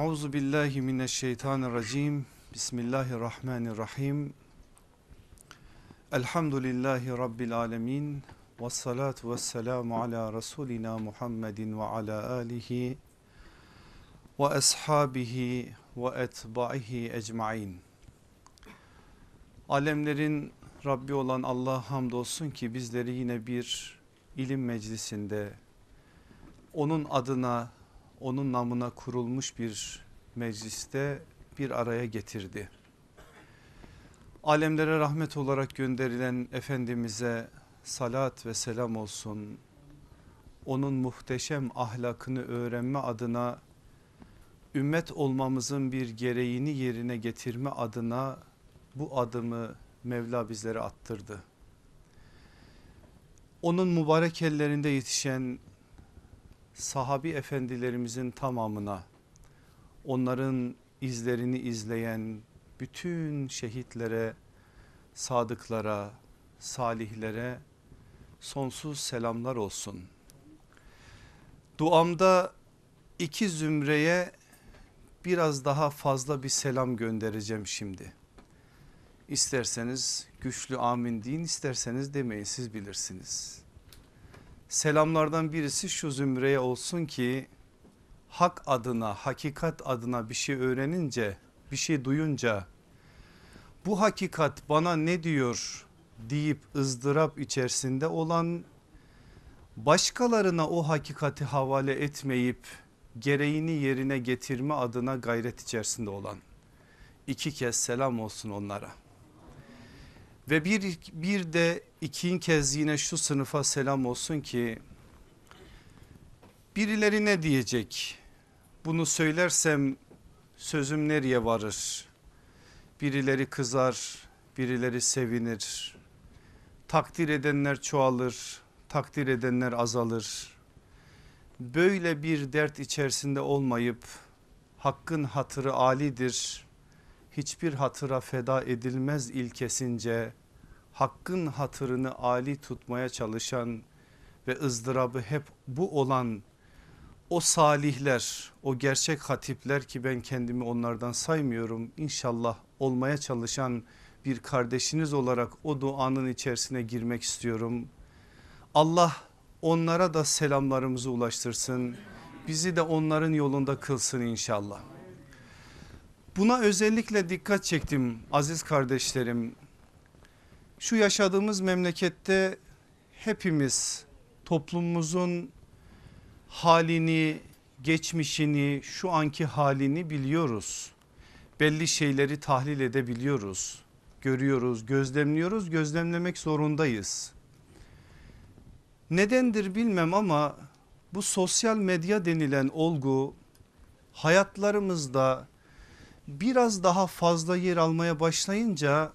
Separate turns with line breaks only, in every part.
Euzu billahi mineşşeytanirracim. Bismillahirrahmanirrahim. Elhamdülillahi rabbil alamin. Ves salatu vesselamu ala rasulina Muhammedin ve ala alihi ve ashabihi ve etbaihi ecmaîn. Alemlerin Rabbi olan Allah hamdolsun ki bizleri yine bir ilim meclisinde onun adına onun namına kurulmuş bir mecliste bir araya getirdi. Alemlere rahmet olarak gönderilen Efendimiz'e salat ve selam olsun. Onun muhteşem ahlakını öğrenme adına ümmet olmamızın bir gereğini yerine getirme adına bu adımı Mevla bizlere attırdı. Onun mübarek ellerinde yetişen sahabi efendilerimizin tamamına onların izlerini izleyen bütün şehitlere, sadıklara, salihlere sonsuz selamlar olsun. Duamda iki zümreye biraz daha fazla bir selam göndereceğim şimdi. İsterseniz güçlü amin deyin isterseniz demeyin siz bilirsiniz. Selamlardan birisi şu zümreye olsun ki hak adına hakikat adına bir şey öğrenince bir şey duyunca bu hakikat bana ne diyor deyip ızdırap içerisinde olan başkalarına o hakikati havale etmeyip gereğini yerine getirme adına gayret içerisinde olan iki kez selam olsun onlara. Ve bir, bir de ikinci kez yine şu sınıfa selam olsun ki birileri ne diyecek? Bunu söylersem sözüm nereye varır? Birileri kızar, birileri sevinir. Takdir edenler çoğalır, takdir edenler azalır. Böyle bir dert içerisinde olmayıp hakkın hatırı alidir. Hiçbir hatıra feda edilmez ilkesince hakkın hatırını ali tutmaya çalışan ve ızdırabı hep bu olan o salihler o gerçek hatipler ki ben kendimi onlardan saymıyorum inşallah olmaya çalışan bir kardeşiniz olarak o duanın içerisine girmek istiyorum. Allah onlara da selamlarımızı ulaştırsın bizi de onların yolunda kılsın inşallah. Buna özellikle dikkat çektim aziz kardeşlerim. Şu yaşadığımız memlekette hepimiz toplumumuzun halini, geçmişini, şu anki halini biliyoruz. Belli şeyleri tahlil edebiliyoruz. Görüyoruz, gözlemliyoruz, gözlemlemek zorundayız. Nedendir bilmem ama bu sosyal medya denilen olgu hayatlarımızda biraz daha fazla yer almaya başlayınca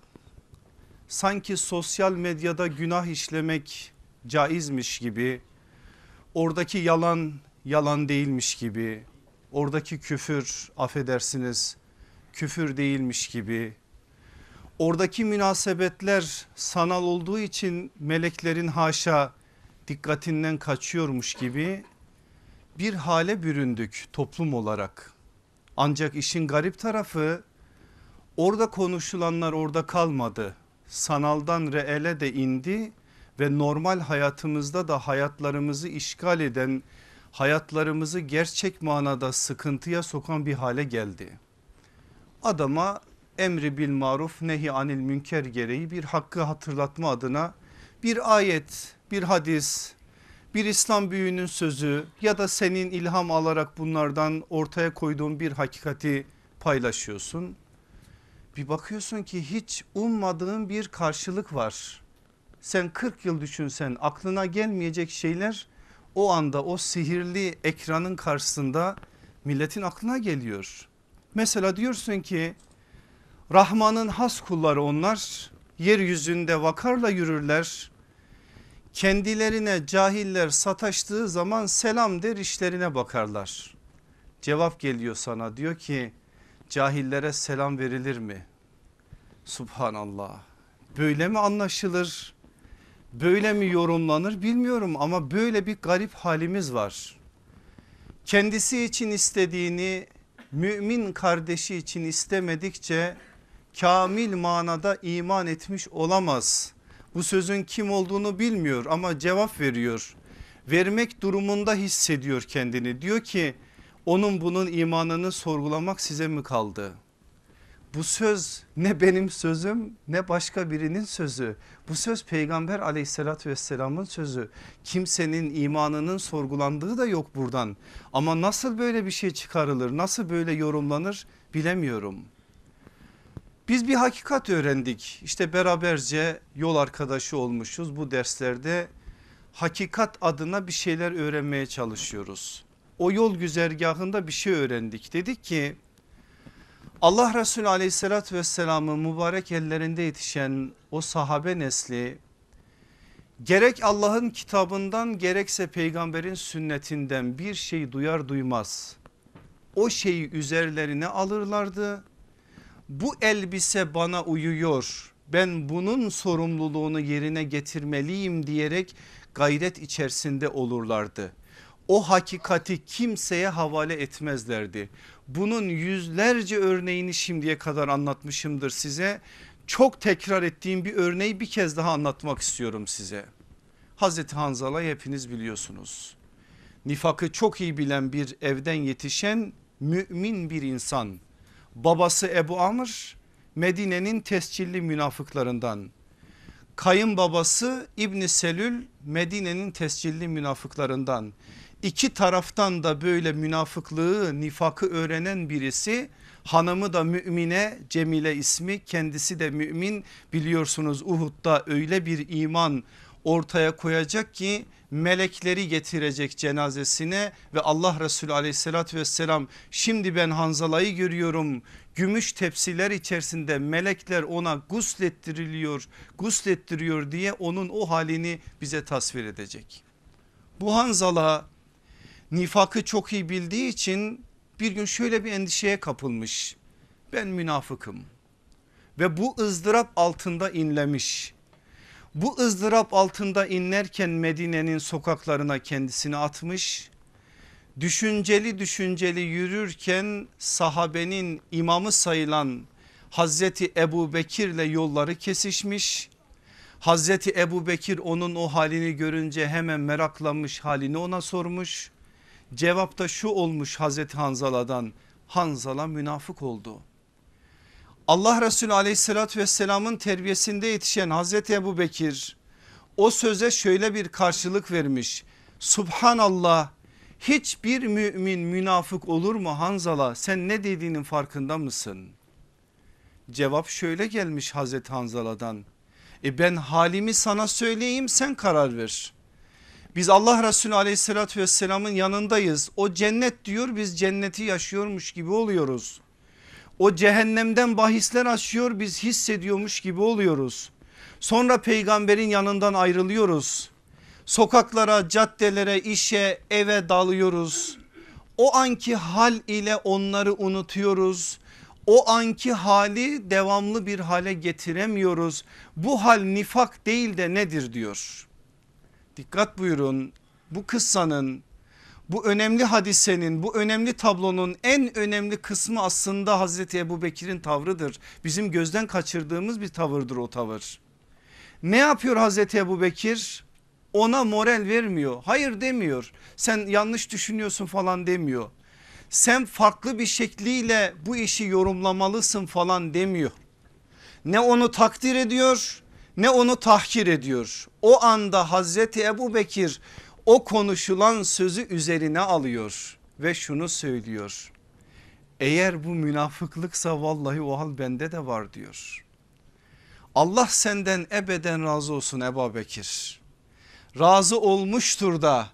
sanki sosyal medyada günah işlemek caizmiş gibi oradaki yalan yalan değilmiş gibi oradaki küfür affedersiniz küfür değilmiş gibi oradaki münasebetler sanal olduğu için meleklerin haşa dikkatinden kaçıyormuş gibi bir hale büründük toplum olarak. Ancak işin garip tarafı orada konuşulanlar orada kalmadı. Sanaldan reele de indi ve normal hayatımızda da hayatlarımızı işgal eden hayatlarımızı gerçek manada sıkıntıya sokan bir hale geldi. Adama emri bil maruf nehi anil münker gereği bir hakkı hatırlatma adına bir ayet bir hadis bir İslam büyüğünün sözü ya da senin ilham alarak bunlardan ortaya koyduğun bir hakikati paylaşıyorsun. Bir bakıyorsun ki hiç ummadığın bir karşılık var. Sen 40 yıl düşünsen aklına gelmeyecek şeyler o anda o sihirli ekranın karşısında milletin aklına geliyor. Mesela diyorsun ki Rahman'ın has kulları onlar yeryüzünde vakarla yürürler kendilerine cahiller sataştığı zaman selam der işlerine bakarlar. Cevap geliyor sana diyor ki cahillere selam verilir mi? Subhanallah böyle mi anlaşılır? Böyle mi yorumlanır bilmiyorum ama böyle bir garip halimiz var. Kendisi için istediğini mümin kardeşi için istemedikçe kamil manada iman etmiş olamaz. Bu sözün kim olduğunu bilmiyor ama cevap veriyor. Vermek durumunda hissediyor kendini. Diyor ki onun bunun imanını sorgulamak size mi kaldı? Bu söz ne benim sözüm ne başka birinin sözü. Bu söz peygamber aleyhissalatü vesselamın sözü. Kimsenin imanının sorgulandığı da yok buradan. Ama nasıl böyle bir şey çıkarılır nasıl böyle yorumlanır bilemiyorum. Biz bir hakikat öğrendik işte beraberce yol arkadaşı olmuşuz bu derslerde hakikat adına bir şeyler öğrenmeye çalışıyoruz. O yol güzergahında bir şey öğrendik dedik ki Allah Resulü aleyhissalatü vesselamın mübarek ellerinde yetişen o sahabe nesli gerek Allah'ın kitabından gerekse peygamberin sünnetinden bir şey duyar duymaz o şeyi üzerlerine alırlardı. Bu elbise bana uyuyor ben bunun sorumluluğunu yerine getirmeliyim diyerek gayret içerisinde olurlardı. O hakikati kimseye havale etmezlerdi. Bunun yüzlerce örneğini şimdiye kadar anlatmışımdır size. Çok tekrar ettiğim bir örneği bir kez daha anlatmak istiyorum size. Hazreti Hanzala'yı hepiniz biliyorsunuz. Nifakı çok iyi bilen bir evden yetişen mümin bir insan. Babası Ebu Amr Medine'nin tescilli münafıklarından. Kayınbabası İbni Selül Medine'nin tescilli münafıklarından iki taraftan da böyle münafıklığı nifakı öğrenen birisi hanımı da mümine Cemile ismi kendisi de mümin biliyorsunuz Uhud'da öyle bir iman ortaya koyacak ki melekleri getirecek cenazesine ve Allah Resulü aleyhissalatü vesselam şimdi ben Hanzala'yı görüyorum gümüş tepsiler içerisinde melekler ona guslettiriliyor guslettiriyor diye onun o halini bize tasvir edecek. Bu Hanzala nifakı çok iyi bildiği için bir gün şöyle bir endişeye kapılmış. Ben münafıkım ve bu ızdırap altında inlemiş. Bu ızdırap altında inlerken Medine'nin sokaklarına kendisini atmış. Düşünceli düşünceli yürürken sahabenin imamı sayılan Hazreti Ebu Bekir'le yolları kesişmiş. Hazreti Ebu Bekir onun o halini görünce hemen meraklanmış halini ona sormuş. Cevapta şu olmuş Hazreti Hanzala'dan Hanzala münafık oldu. Allah Resulü aleyhissalatü vesselamın terbiyesinde yetişen Hazreti Ebu Bekir o söze şöyle bir karşılık vermiş. Subhanallah hiçbir mümin münafık olur mu Hanzala sen ne dediğinin farkında mısın? Cevap şöyle gelmiş Hazreti Hanzala'dan. E ben halimi sana söyleyeyim sen karar ver. Biz Allah Resulü aleyhissalatü vesselamın yanındayız. O cennet diyor biz cenneti yaşıyormuş gibi oluyoruz. O cehennemden bahisler açıyor biz hissediyormuş gibi oluyoruz. Sonra peygamberin yanından ayrılıyoruz. Sokaklara, caddelere, işe, eve dalıyoruz. O anki hal ile onları unutuyoruz. O anki hali devamlı bir hale getiremiyoruz. Bu hal nifak değil de nedir diyor. Dikkat buyurun bu kıssanın bu önemli hadisenin bu önemli tablonun en önemli kısmı aslında Hazreti Ebu Bekir'in tavrıdır. Bizim gözden kaçırdığımız bir tavırdır o tavır. Ne yapıyor Hazreti Ebu Bekir? Ona moral vermiyor. Hayır demiyor. Sen yanlış düşünüyorsun falan demiyor. Sen farklı bir şekliyle bu işi yorumlamalısın falan demiyor. Ne onu takdir ediyor ne onu tahkir ediyor. O anda Hazreti Ebu Bekir o konuşulan sözü üzerine alıyor ve şunu söylüyor. Eğer bu münafıklıksa vallahi o hal bende de var diyor. Allah senden ebeden razı olsun Ebu Bekir. Razı olmuştur da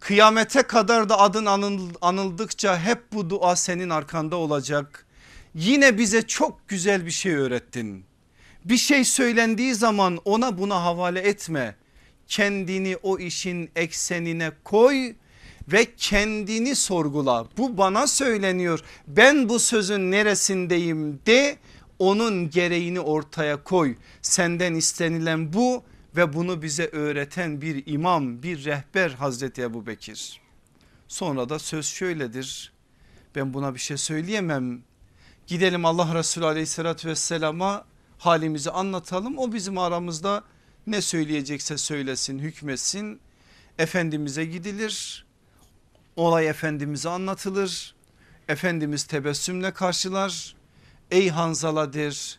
kıyamete kadar da adın anıldıkça hep bu dua senin arkanda olacak. Yine bize çok güzel bir şey öğrettin. Bir şey söylendiği zaman ona buna havale etme. Kendini o işin eksenine koy ve kendini sorgula. Bu bana söyleniyor. Ben bu sözün neresindeyim de onun gereğini ortaya koy. Senden istenilen bu ve bunu bize öğreten bir imam bir rehber Hazreti Ebu Bekir. Sonra da söz şöyledir. Ben buna bir şey söyleyemem. Gidelim Allah Resulü aleyhissalatü vesselama halimizi anlatalım. O bizim aramızda ne söyleyecekse söylesin hükmetsin. Efendimiz'e gidilir. Olay Efendimiz'e anlatılır. Efendimiz tebessümle karşılar. Ey Hanzaladır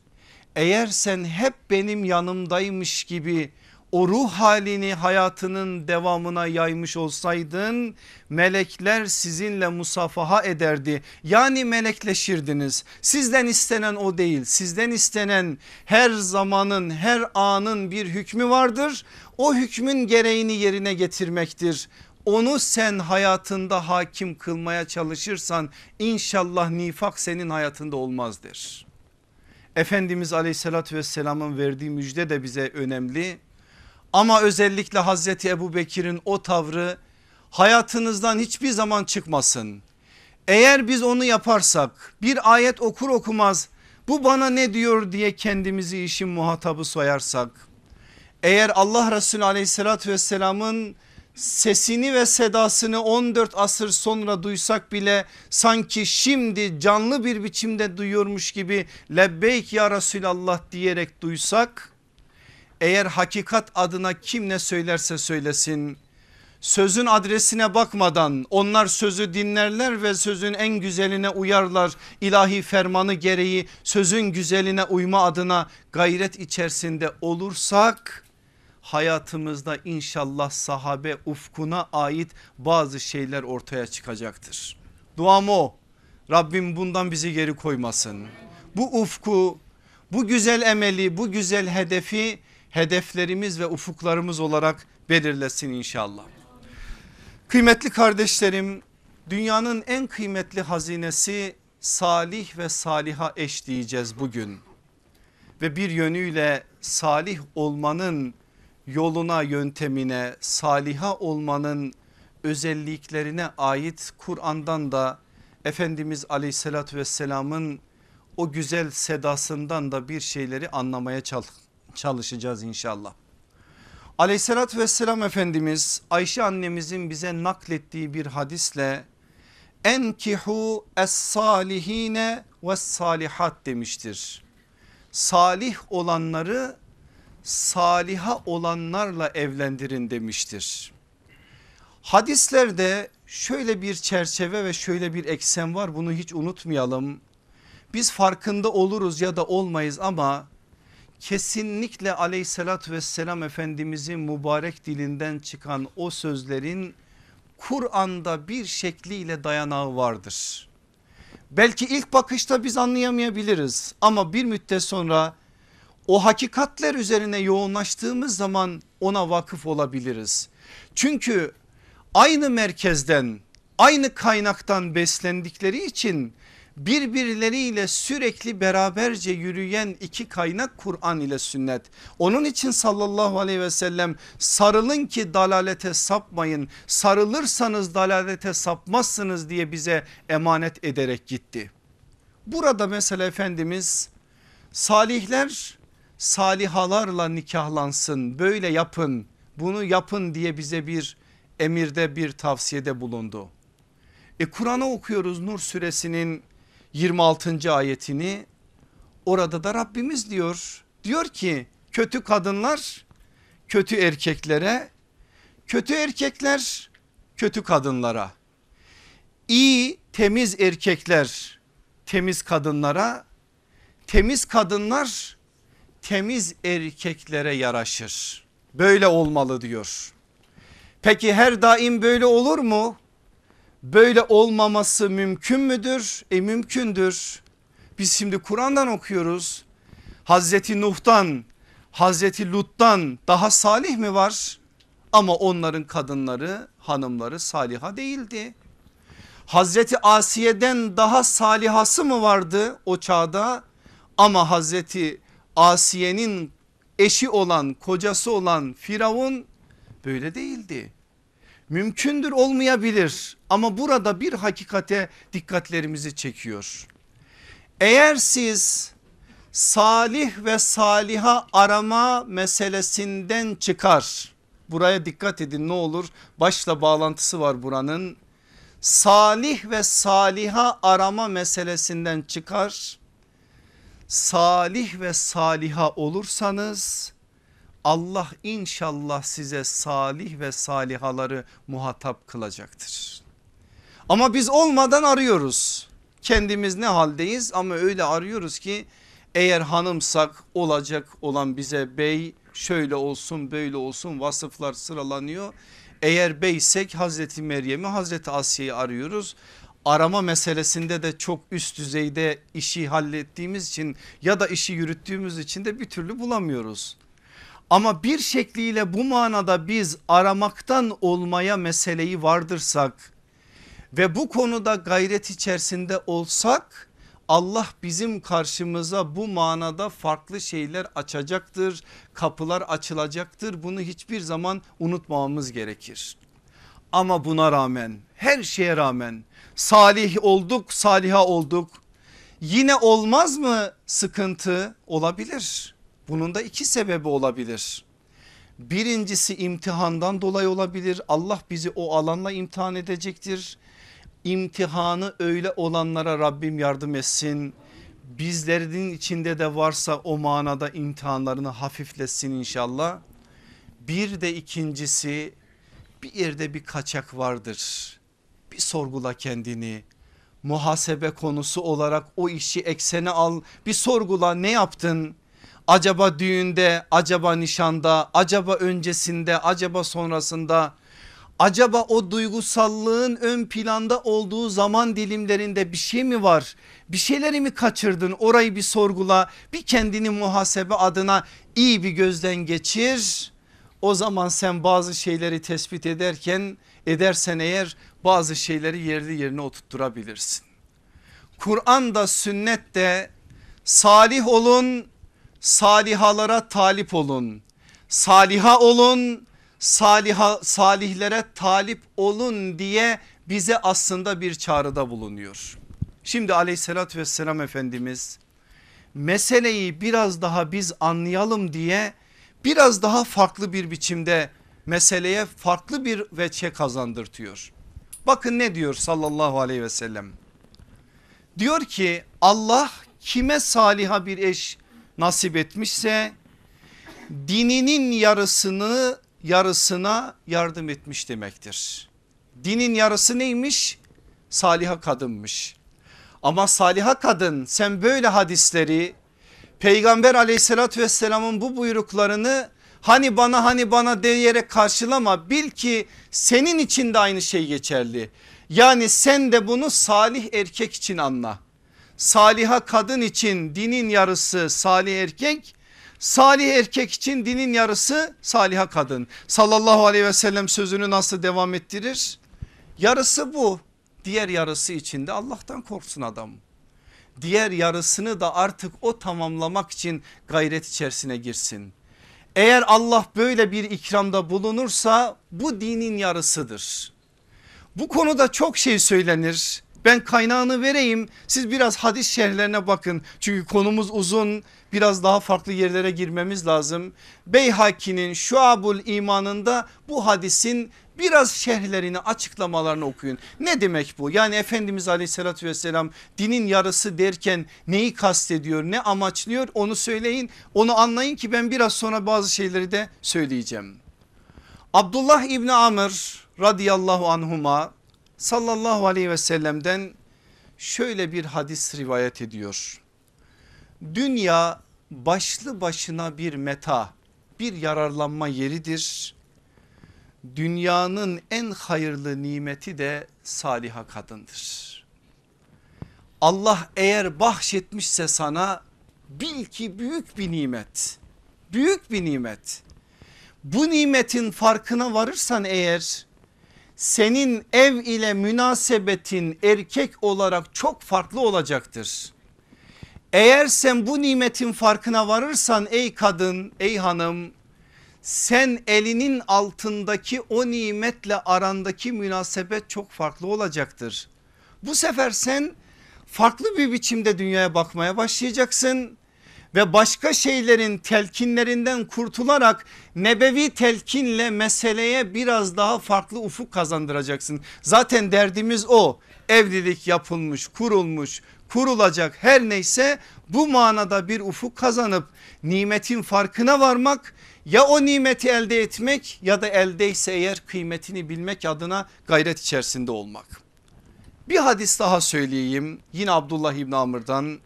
eğer sen hep benim yanımdaymış gibi o ruh halini hayatının devamına yaymış olsaydın melekler sizinle musafaha ederdi. Yani melekleşirdiniz. Sizden istenen o değil. Sizden istenen her zamanın her anın bir hükmü vardır. O hükmün gereğini yerine getirmektir. Onu sen hayatında hakim kılmaya çalışırsan inşallah nifak senin hayatında olmazdır. Efendimiz aleyhissalatü vesselamın verdiği müjde de bize önemli. Ama özellikle Hazreti Ebu Bekir'in o tavrı hayatınızdan hiçbir zaman çıkmasın. Eğer biz onu yaparsak bir ayet okur okumaz bu bana ne diyor diye kendimizi işin muhatabı soyarsak. Eğer Allah Resulü aleyhissalatü vesselamın sesini ve sedasını 14 asır sonra duysak bile sanki şimdi canlı bir biçimde duyuyormuş gibi lebbeyk ya Resulallah diyerek duysak eğer hakikat adına kim ne söylerse söylesin sözün adresine bakmadan onlar sözü dinlerler ve sözün en güzeline uyarlar. ilahi fermanı gereği sözün güzeline uyma adına gayret içerisinde olursak hayatımızda inşallah sahabe ufkuna ait bazı şeyler ortaya çıkacaktır. Duam o Rabbim bundan bizi geri koymasın. Bu ufku bu güzel emeli bu güzel hedefi hedeflerimiz ve ufuklarımız olarak belirlesin inşallah. Kıymetli kardeşlerim dünyanın en kıymetli hazinesi salih ve saliha eş diyeceğiz bugün. Ve bir yönüyle salih olmanın yoluna yöntemine saliha olmanın özelliklerine ait Kur'an'dan da Efendimiz aleyhissalatü vesselamın o güzel sedasından da bir şeyleri anlamaya çalışacağız inşallah. Aleyhissalatü vesselam Efendimiz Ayşe annemizin bize naklettiği bir hadisle enkihu es salihine ve salihat demiştir. Salih olanları saliha olanlarla evlendirin demiştir. Hadislerde şöyle bir çerçeve ve şöyle bir eksen var bunu hiç unutmayalım. Biz farkında oluruz ya da olmayız ama kesinlikle aleyhissalatü vesselam efendimizin mübarek dilinden çıkan o sözlerin Kur'an'da bir şekliyle dayanağı vardır. Belki ilk bakışta biz anlayamayabiliriz ama bir müddet sonra o hakikatler üzerine yoğunlaştığımız zaman ona vakıf olabiliriz. Çünkü aynı merkezden aynı kaynaktan beslendikleri için birbirleriyle sürekli beraberce yürüyen iki kaynak Kur'an ile sünnet. Onun için sallallahu aleyhi ve sellem sarılın ki dalalete sapmayın sarılırsanız dalalete sapmazsınız diye bize emanet ederek gitti. Burada mesela Efendimiz salihler salihalarla nikahlansın böyle yapın bunu yapın diye bize bir emirde bir tavsiyede bulundu. E Kur'an'ı okuyoruz Nur suresinin 26. ayetini orada da Rabbimiz diyor diyor ki kötü kadınlar kötü erkeklere kötü erkekler kötü kadınlara iyi temiz erkekler temiz kadınlara temiz kadınlar temiz erkeklere yaraşır. Böyle olmalı diyor. Peki her daim böyle olur mu? Böyle olmaması mümkün müdür? E mümkündür. Biz şimdi Kur'an'dan okuyoruz. Hazreti Nuh'tan, Hazreti Lut'tan daha salih mi var? Ama onların kadınları, hanımları saliha değildi. Hazreti Asiye'den daha salihası mı vardı o çağda? Ama Hazreti Asiye'nin eşi olan kocası olan Firavun böyle değildi. Mümkündür olmayabilir ama burada bir hakikate dikkatlerimizi çekiyor. Eğer siz salih ve saliha arama meselesinden çıkar. Buraya dikkat edin ne olur başla bağlantısı var buranın. salih ve saliha arama meselesinden çıkar. Salih ve saliha olursanız Allah inşallah size salih ve salihaları muhatap kılacaktır. Ama biz olmadan arıyoruz. Kendimiz ne haldeyiz ama öyle arıyoruz ki eğer hanımsak olacak olan bize bey şöyle olsun böyle olsun vasıflar sıralanıyor. Eğer beysek Hazreti Meryem'i Hazreti Asya'yı arıyoruz. Arama meselesinde de çok üst düzeyde işi hallettiğimiz için ya da işi yürüttüğümüz için de bir türlü bulamıyoruz. Ama bir şekliyle bu manada biz aramaktan olmaya meseleyi vardırsak ve bu konuda gayret içerisinde olsak Allah bizim karşımıza bu manada farklı şeyler açacaktır. Kapılar açılacaktır. Bunu hiçbir zaman unutmamamız gerekir. Ama buna rağmen her şeye rağmen salih olduk saliha olduk. Yine olmaz mı sıkıntı olabilir. Bunun da iki sebebi olabilir. Birincisi imtihandan dolayı olabilir. Allah bizi o alanla imtihan edecektir imtihanı öyle olanlara Rabbim yardım etsin. Bizlerin içinde de varsa o manada imtihanlarını hafifletsin inşallah. Bir de ikincisi bir yerde bir kaçak vardır. Bir sorgula kendini. Muhasebe konusu olarak o işi eksene al. Bir sorgula ne yaptın? Acaba düğünde, acaba nişanda, acaba öncesinde, acaba sonrasında Acaba o duygusallığın ön planda olduğu zaman dilimlerinde bir şey mi var? Bir şeyleri mi kaçırdın? Orayı bir sorgula. Bir kendini muhasebe adına iyi bir gözden geçir. O zaman sen bazı şeyleri tespit ederken edersen eğer bazı şeyleri yerli yerine oturtturabilirsin. Kur'an'da sünnette salih olun, salihalara talip olun. Saliha olun, saliha, salihlere talip olun diye bize aslında bir çağrıda bulunuyor. Şimdi aleyhissalatü vesselam Efendimiz meseleyi biraz daha biz anlayalım diye biraz daha farklı bir biçimde meseleye farklı bir veçe kazandırtıyor. Bakın ne diyor sallallahu aleyhi ve sellem. Diyor ki Allah kime saliha bir eş nasip etmişse dininin yarısını yarısına yardım etmiş demektir. Dinin yarısı neymiş? Saliha kadınmış. Ama saliha kadın sen böyle hadisleri peygamber aleyhissalatü vesselamın bu buyruklarını hani bana hani bana diyerek karşılama bil ki senin için de aynı şey geçerli. Yani sen de bunu salih erkek için anla. Saliha kadın için dinin yarısı salih erkek Salih erkek için dinin yarısı saliha kadın. Sallallahu aleyhi ve sellem sözünü nasıl devam ettirir? Yarısı bu. Diğer yarısı için de Allah'tan korksun adam. Diğer yarısını da artık o tamamlamak için gayret içerisine girsin. Eğer Allah böyle bir ikramda bulunursa bu dinin yarısıdır. Bu konuda çok şey söylenir. Ben kaynağını vereyim siz biraz hadis şerhlerine bakın. Çünkü konumuz uzun biraz daha farklı yerlere girmemiz lazım. Beyhaki'nin Şuabul imanında bu hadisin biraz şerhlerini açıklamalarını okuyun. Ne demek bu? Yani Efendimiz aleyhissalatü vesselam dinin yarısı derken neyi kastediyor ne amaçlıyor onu söyleyin. Onu anlayın ki ben biraz sonra bazı şeyleri de söyleyeceğim. Abdullah İbni Amr radıyallahu anhuma sallallahu aleyhi ve sellem'den şöyle bir hadis rivayet ediyor. Dünya başlı başına bir meta bir yararlanma yeridir. Dünyanın en hayırlı nimeti de saliha kadındır. Allah eğer bahşetmişse sana bil ki büyük bir nimet. Büyük bir nimet. Bu nimetin farkına varırsan eğer senin ev ile münasebetin erkek olarak çok farklı olacaktır. Eğer sen bu nimetin farkına varırsan ey kadın ey hanım sen elinin altındaki o nimetle arandaki münasebet çok farklı olacaktır. Bu sefer sen farklı bir biçimde dünyaya bakmaya başlayacaksın ve başka şeylerin telkinlerinden kurtularak nebevi telkinle meseleye biraz daha farklı ufuk kazandıracaksın. Zaten derdimiz o evlilik yapılmış kurulmuş kurulacak her neyse bu manada bir ufuk kazanıp nimetin farkına varmak ya o nimeti elde etmek ya da eldeyse eğer kıymetini bilmek adına gayret içerisinde olmak. Bir hadis daha söyleyeyim yine Abdullah İbni Amr'dan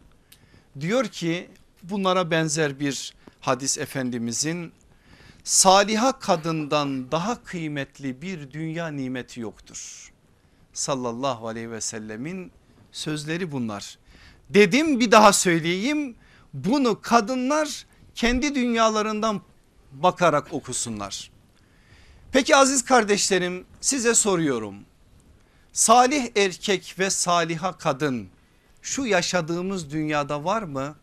diyor ki bunlara benzer bir hadis Efendimizin saliha kadından daha kıymetli bir dünya nimeti yoktur. Sallallahu aleyhi ve sellemin sözleri bunlar. Dedim bir daha söyleyeyim bunu kadınlar kendi dünyalarından bakarak okusunlar. Peki aziz kardeşlerim size soruyorum. Salih erkek ve saliha kadın şu yaşadığımız dünyada var mı?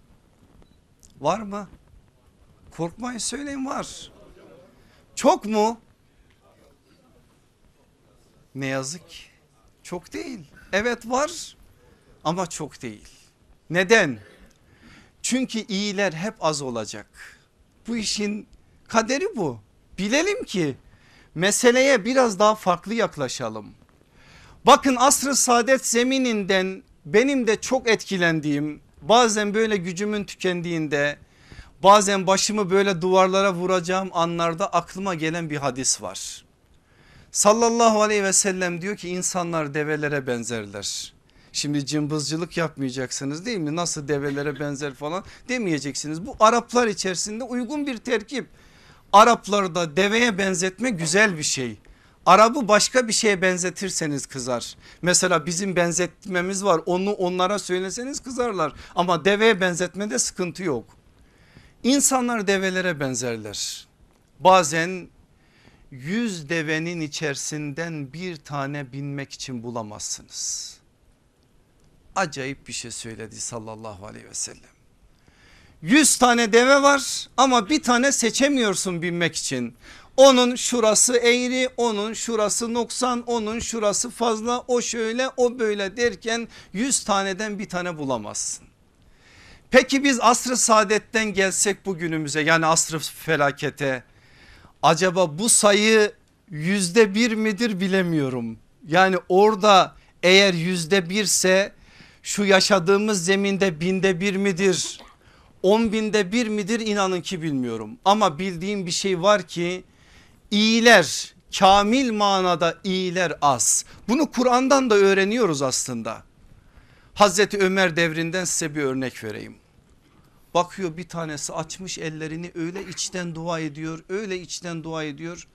Var mı? Korkmayın söyleyin var. Çok mu? Ne yazık çok değil. Evet var ama çok değil. Neden? Çünkü iyiler hep az olacak. Bu işin kaderi bu. Bilelim ki meseleye biraz daha farklı yaklaşalım. Bakın asr-ı saadet zemininden benim de çok etkilendiğim bazen böyle gücümün tükendiğinde bazen başımı böyle duvarlara vuracağım anlarda aklıma gelen bir hadis var. Sallallahu aleyhi ve sellem diyor ki insanlar develere benzerler. Şimdi cımbızcılık yapmayacaksınız değil mi? Nasıl develere benzer falan demeyeceksiniz. Bu Araplar içerisinde uygun bir terkip. Araplarda deveye benzetme güzel bir şey. Arabı başka bir şeye benzetirseniz kızar. Mesela bizim benzetmemiz var onu onlara söyleseniz kızarlar. Ama deveye benzetmede sıkıntı yok. İnsanlar develere benzerler. Bazen yüz devenin içerisinden bir tane binmek için bulamazsınız. Acayip bir şey söyledi sallallahu aleyhi ve sellem. Yüz tane deve var ama bir tane seçemiyorsun binmek için. Onun şurası eğri, onun şurası noksan, onun şurası fazla, o şöyle, o böyle derken yüz taneden bir tane bulamazsın. Peki biz asr-ı saadetten gelsek bugünümüze yani asr-ı felakete acaba bu sayı yüzde bir midir bilemiyorum. Yani orada eğer yüzde birse şu yaşadığımız zeminde binde bir midir? On binde bir midir inanın ki bilmiyorum. Ama bildiğim bir şey var ki iyiler kamil manada iyiler az. Bunu Kur'an'dan da öğreniyoruz aslında. Hazreti Ömer devrinden size bir örnek vereyim. Bakıyor bir tanesi açmış ellerini öyle içten dua ediyor öyle içten dua ediyor.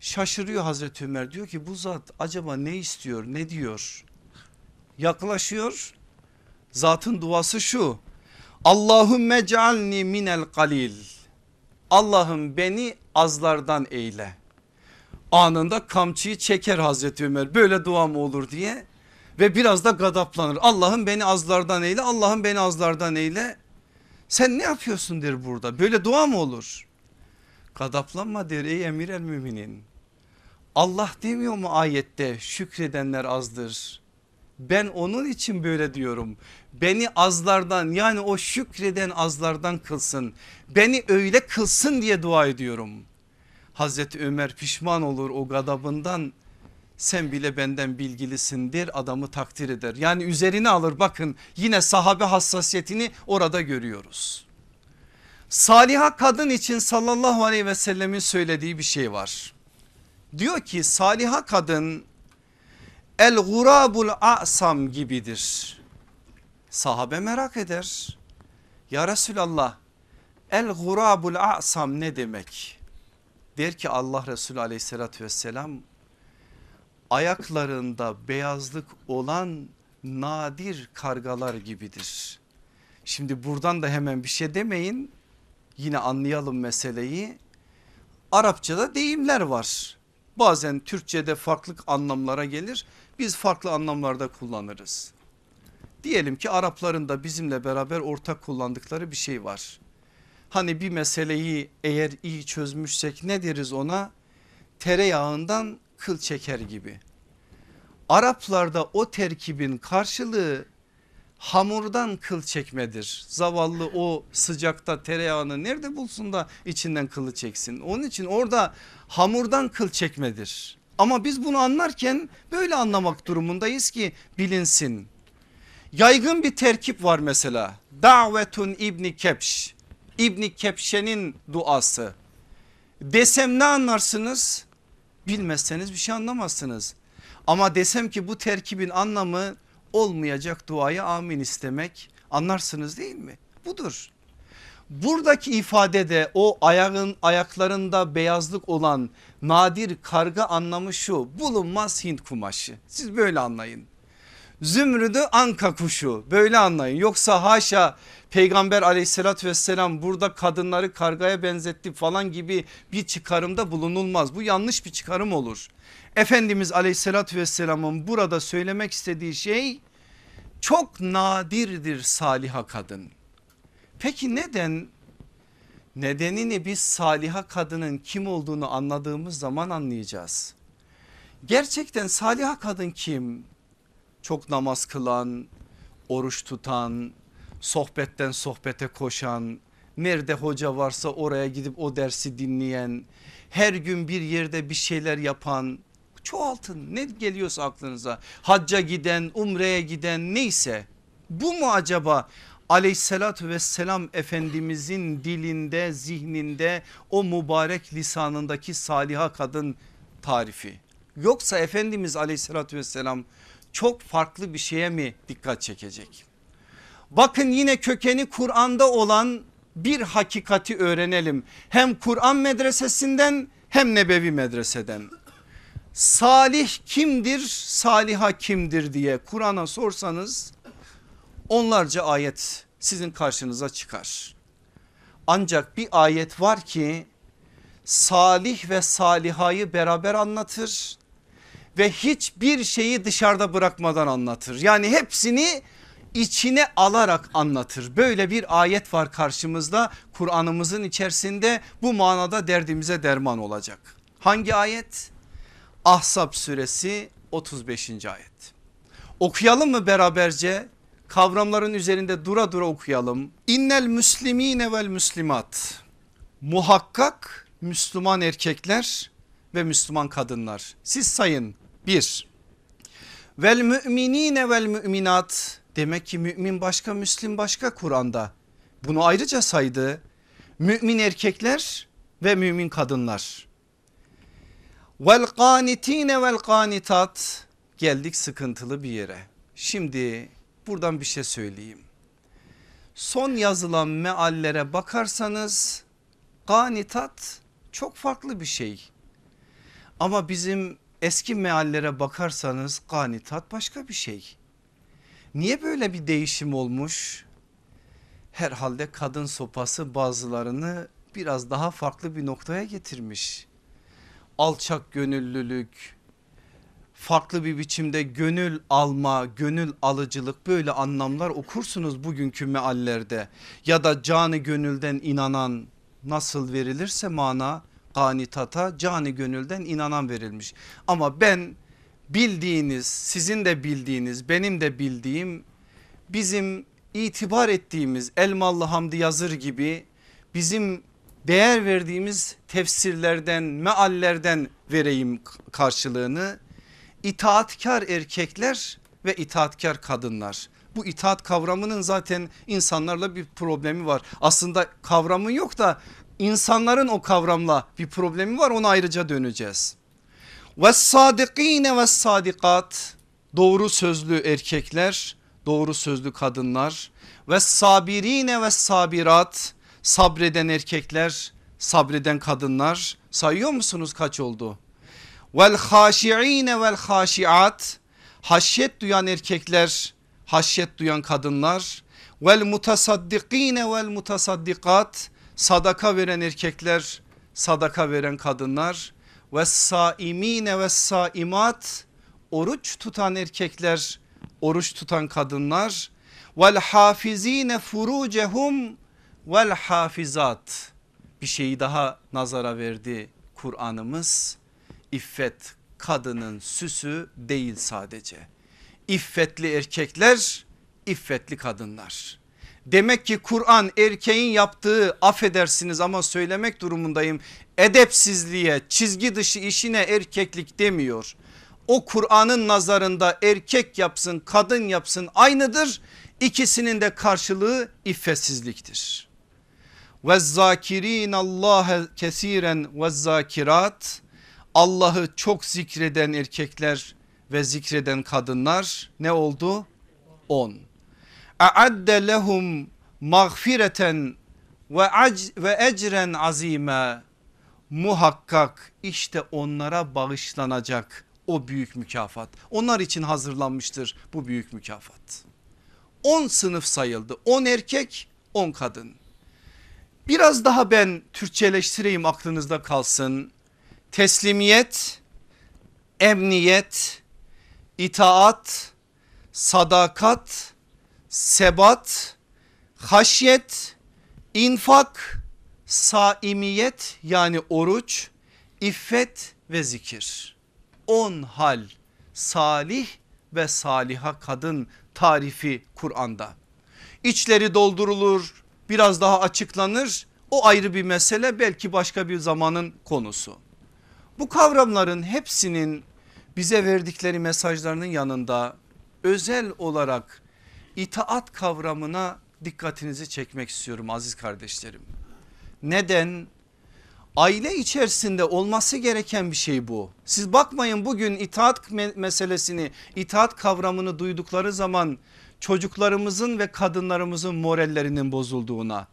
Şaşırıyor Hazreti Ömer diyor ki bu zat acaba ne istiyor ne diyor? Yaklaşıyor zatın duası şu Allahümme cealni minel kalil Allah'ım beni azlardan eyle. Anında kamçıyı çeker Hazreti Ömer böyle dua mı olur diye ve biraz da gadaplanır. Allah'ım beni azlardan eyle Allah'ım beni azlardan eyle. Sen ne yapıyorsun der burada böyle dua mı olur? Gadaplanma der ey emir el müminin. Allah demiyor mu ayette şükredenler azdır. Ben onun için böyle diyorum. Beni azlardan yani o şükreden azlardan kılsın. Beni öyle kılsın diye dua ediyorum. Hazreti Ömer pişman olur o gadabından. Sen bile benden bilgilisindir adamı takdir eder. Yani üzerine alır bakın yine sahabe hassasiyetini orada görüyoruz. Saliha kadın için sallallahu aleyhi ve sellemin söylediği bir şey var. Diyor ki saliha kadın el gurabul asam gibidir. Sahabe merak eder. Ya Resulallah el gurabul asam ne demek? Der ki Allah Resulü aleyhissalatü vesselam ayaklarında beyazlık olan nadir kargalar gibidir. Şimdi buradan da hemen bir şey demeyin yine anlayalım meseleyi. Arapçada deyimler var. Bazen Türkçe'de farklı anlamlara gelir. Biz farklı anlamlarda kullanırız. Diyelim ki Arapların da bizimle beraber ortak kullandıkları bir şey var. Hani bir meseleyi eğer iyi çözmüşsek ne deriz ona? Tereyağından kıl çeker gibi. Araplarda o terkibin karşılığı hamurdan kıl çekmedir. Zavallı o sıcakta tereyağını nerede bulsun da içinden kılı çeksin. Onun için orada hamurdan kıl çekmedir. Ama biz bunu anlarken böyle anlamak durumundayız ki bilinsin. Yaygın bir terkip var mesela. Davetun İbni Kepş. İbni Kepşe'nin duası. Desem ne anlarsınız? Bilmezseniz bir şey anlamazsınız. Ama desem ki bu terkibin anlamı olmayacak duaya amin istemek anlarsınız değil mi? Budur. Buradaki ifade de o ayağın ayaklarında beyazlık olan nadir karga anlamı şu bulunmaz Hint kumaşı siz böyle anlayın. Zümrüdü anka kuşu böyle anlayın yoksa haşa peygamber aleyhissalatü vesselam burada kadınları kargaya benzetti falan gibi bir çıkarımda bulunulmaz bu yanlış bir çıkarım olur. Efendimiz aleyhissalatü vesselamın burada söylemek istediği şey çok nadirdir saliha kadın. Peki neden? Nedenini biz saliha kadının kim olduğunu anladığımız zaman anlayacağız. Gerçekten saliha kadın kim? Çok namaz kılan, oruç tutan, sohbetten sohbete koşan, nerede hoca varsa oraya gidip o dersi dinleyen, her gün bir yerde bir şeyler yapan, çoğaltın ne geliyorsa aklınıza hacca giden umreye giden neyse bu mu acaba aleyhissalatü vesselam efendimizin dilinde zihninde o mübarek lisanındaki saliha kadın tarifi yoksa Efendimiz aleyhissalatü vesselam çok farklı bir şeye mi dikkat çekecek? Bakın yine kökeni Kur'an'da olan bir hakikati öğrenelim. Hem Kur'an medresesinden hem Nebevi medreseden. Salih kimdir saliha kimdir diye Kur'an'a sorsanız onlarca ayet sizin karşınıza çıkar. Ancak bir ayet var ki salih ve salihayı beraber anlatır ve hiçbir şeyi dışarıda bırakmadan anlatır. Yani hepsini içine alarak anlatır. Böyle bir ayet var karşımızda Kur'an'ımızın içerisinde bu manada derdimize derman olacak. Hangi ayet? Ahzab suresi 35. ayet. Okuyalım mı beraberce? Kavramların üzerinde dura dura okuyalım. İnnel müslimine vel müslimat. Muhakkak Müslüman erkekler ve Müslüman kadınlar. Siz sayın. Bir. Vel müminine vel müminat. Demek ki mümin başka Müslim başka Kur'an'da. Bunu ayrıca saydı. Mümin erkekler ve mümin kadınlar. Vel kanitine vel kanitat. Geldik sıkıntılı bir yere. Şimdi buradan bir şey söyleyeyim. Son yazılan meallere bakarsanız ganitat çok farklı bir şey. Ama bizim eski meallere bakarsanız ganitat başka bir şey. Niye böyle bir değişim olmuş? Herhalde kadın sopası bazılarını biraz daha farklı bir noktaya getirmiş alçak gönüllülük, farklı bir biçimde gönül alma, gönül alıcılık böyle anlamlar okursunuz bugünkü meallerde. Ya da canı gönülden inanan nasıl verilirse mana ganitata canı gönülden inanan verilmiş. Ama ben bildiğiniz sizin de bildiğiniz benim de bildiğim bizim itibar ettiğimiz Elmalı Hamdi Yazır gibi bizim değer verdiğimiz tefsirlerden meallerden vereyim karşılığını. İtaatkar erkekler ve itaatkar kadınlar. Bu itaat kavramının zaten insanlarla bir problemi var. Aslında kavramı yok da insanların o kavramla bir problemi var ona ayrıca döneceğiz. Ve sadikine ve sadikat doğru sözlü erkekler doğru sözlü kadınlar ve sabirine ve sabirat sabreden erkekler sabreden kadınlar sayıyor musunuz kaç oldu? Vel haşiine vel haşiat haşyet duyan erkekler haşyet duyan kadınlar. Vel mutasaddikine vel mutasaddikat sadaka veren erkekler sadaka veren kadınlar. Ve saimine ve saimat. Oruç tutan erkekler oruç tutan kadınlar. Vel hafizine furucehum vel hafizat. Bir şeyi daha nazara verdi Kur'an'ımız. İffet kadının süsü değil sadece. İffetli erkekler iffetli kadınlar. Demek ki Kur'an erkeğin yaptığı affedersiniz ama söylemek durumundayım edepsizliğe çizgi dışı işine erkeklik demiyor. O Kur'an'ın nazarında erkek yapsın kadın yapsın aynıdır. İkisinin de karşılığı iffetsizliktir. Ve zakirin Allah kesiren ve zakirat Allah'ı çok zikreden erkekler ve zikreden kadınlar ne oldu? 10. A'adde lehum mağfireten ve, ve ecren azime muhakkak işte onlara bağışlanacak o büyük mükafat. Onlar için hazırlanmıştır bu büyük mükafat. 10 sınıf sayıldı 10 erkek 10 kadın. Biraz daha ben Türkçeleştireyim aklınızda kalsın. Teslimiyet, emniyet, itaat, sadakat, sebat, haşyet, infak, saimiyet yani oruç, iffet ve zikir. 10 hal salih ve saliha kadın tarifi Kur'an'da. İçleri doldurulur biraz daha açıklanır o ayrı bir mesele belki başka bir zamanın konusu. Bu kavramların hepsinin bize verdikleri mesajlarının yanında özel olarak itaat kavramına dikkatinizi çekmek istiyorum aziz kardeşlerim. Neden? Aile içerisinde olması gereken bir şey bu. Siz bakmayın bugün itaat meselesini, itaat kavramını duydukları zaman çocuklarımızın ve kadınlarımızın morallerinin bozulduğuna.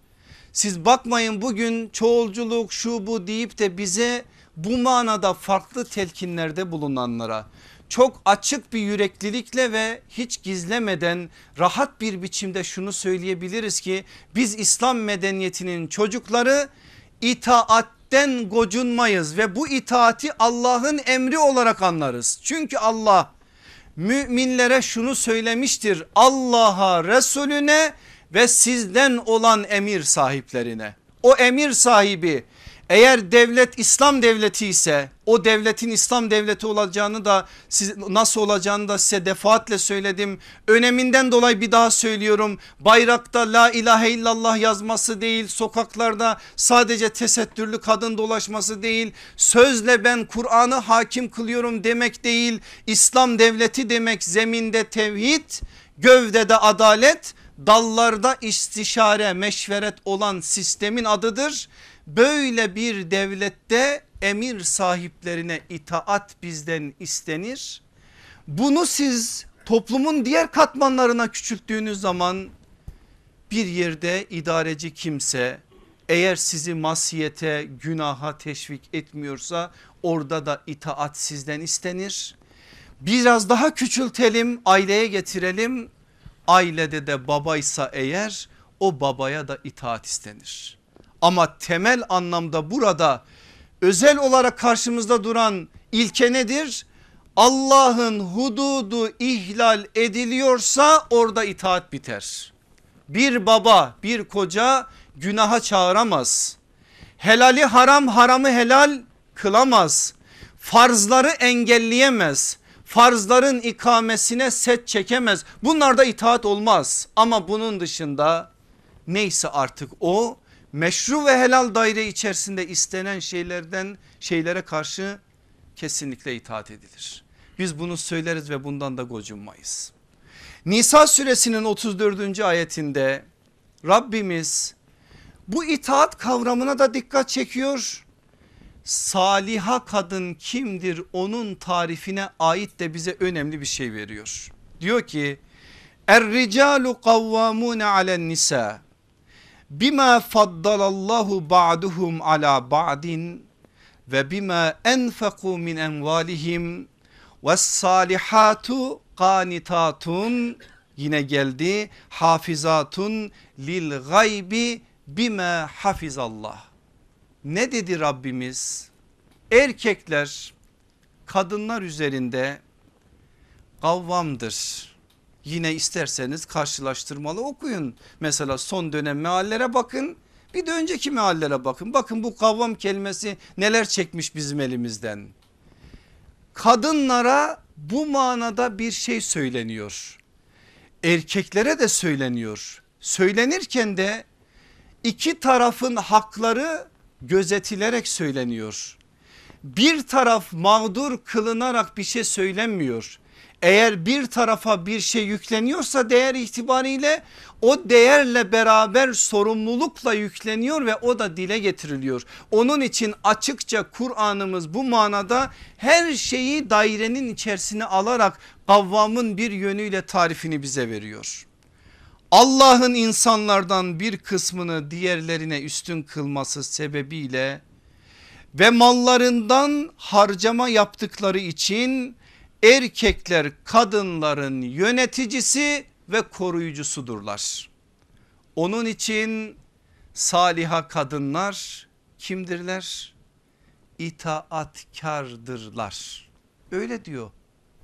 Siz bakmayın bugün çoğulculuk şu bu deyip de bize bu manada farklı telkinlerde bulunanlara çok açık bir yüreklilikle ve hiç gizlemeden rahat bir biçimde şunu söyleyebiliriz ki biz İslam medeniyetinin çocukları itaatten gocunmayız ve bu itaati Allah'ın emri olarak anlarız. Çünkü Allah müminlere şunu söylemiştir Allah'a Resulüne ve sizden olan emir sahiplerine. O emir sahibi eğer devlet İslam devleti ise o devletin İslam devleti olacağını da nasıl olacağını da size defaatle söyledim. Öneminden dolayı bir daha söylüyorum. Bayrakta la ilahe illallah yazması değil sokaklarda sadece tesettürlü kadın dolaşması değil. Sözle ben Kur'an'ı hakim kılıyorum demek değil. İslam devleti demek zeminde tevhid gövdede adalet dallarda istişare meşveret olan sistemin adıdır Böyle bir devlette emir sahiplerine itaat bizden istenir. Bunu siz toplumun diğer katmanlarına küçülttüğünüz zaman bir yerde idareci kimse eğer sizi masiyete günaha teşvik etmiyorsa orada da itaat sizden istenir. Biraz daha küçültelim aileye getirelim ailede de babaysa eğer o babaya da itaat istenir. Ama temel anlamda burada özel olarak karşımızda duran ilke nedir? Allah'ın hududu ihlal ediliyorsa orada itaat biter. Bir baba bir koca günaha çağıramaz. Helali haram haramı helal kılamaz. Farzları engelleyemez. Farzların ikamesine set çekemez. Bunlarda itaat olmaz. Ama bunun dışında neyse artık o meşru ve helal daire içerisinde istenen şeylerden şeylere karşı kesinlikle itaat edilir. Biz bunu söyleriz ve bundan da gocunmayız. Nisa suresinin 34. ayetinde Rabbimiz bu itaat kavramına da dikkat çekiyor. Saliha kadın kimdir onun tarifine ait de bize önemli bir şey veriyor. Diyor ki Er ricalu kavvamune alen nisa bima faddalallahu ba'duhum ala ba'din ve bima enfaku min envalihim ve salihatu qanitatun yine geldi hafizatun lil gaybi bima hafizallah. Ne dedi Rabbimiz? Erkekler kadınlar üzerinde kavvamdır Yine isterseniz karşılaştırmalı okuyun. Mesela son dönem meallere bakın bir de önceki meallere bakın. Bakın bu kavvam kelimesi neler çekmiş bizim elimizden. Kadınlara bu manada bir şey söyleniyor. erkeklere de söyleniyor. Söylenirken de iki tarafın hakları gözetilerek söyleniyor. Bir taraf mağdur kılınarak bir şey söylenmiyor. Eğer bir tarafa bir şey yükleniyorsa değer itibariyle o değerle beraber sorumlulukla yükleniyor ve o da dile getiriliyor. Onun için açıkça Kur'an'ımız bu manada her şeyi dairenin içerisine alarak kavvamın bir yönüyle tarifini bize veriyor. Allah'ın insanlardan bir kısmını diğerlerine üstün kılması sebebiyle ve mallarından harcama yaptıkları için erkekler kadınların yöneticisi ve koruyucusudurlar. Onun için saliha kadınlar kimdirler? İtaatkardırlar. Öyle diyor.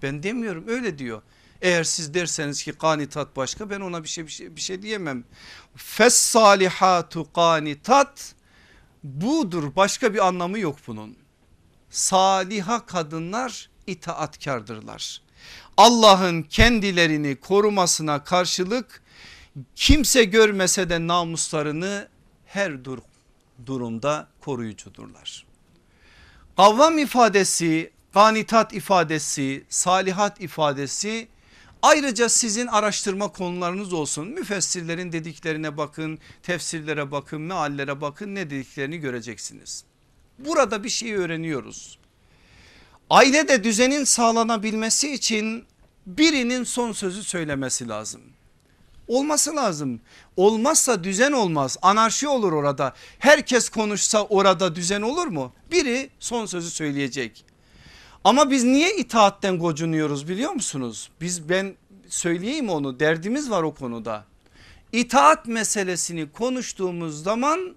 Ben demiyorum öyle diyor. Eğer siz derseniz ki kanitat başka ben ona bir şey bir şey, bir şey diyemem. Fes salihatu kanitat budur başka bir anlamı yok bunun. Saliha kadınlar itaatkardırlar. Allah'ın kendilerini korumasına karşılık kimse görmese de namuslarını her dur durumda koruyucudurlar. Kavvam ifadesi, ganitat ifadesi, salihat ifadesi ayrıca sizin araştırma konularınız olsun. Müfessirlerin dediklerine bakın, tefsirlere bakın, meallere bakın ne dediklerini göreceksiniz. Burada bir şey öğreniyoruz. Ailede düzenin sağlanabilmesi için birinin son sözü söylemesi lazım. Olması lazım. Olmazsa düzen olmaz. Anarşi olur orada. Herkes konuşsa orada düzen olur mu? Biri son sözü söyleyecek. Ama biz niye itaatten gocunuyoruz biliyor musunuz? Biz ben söyleyeyim onu derdimiz var o konuda. İtaat meselesini konuştuğumuz zaman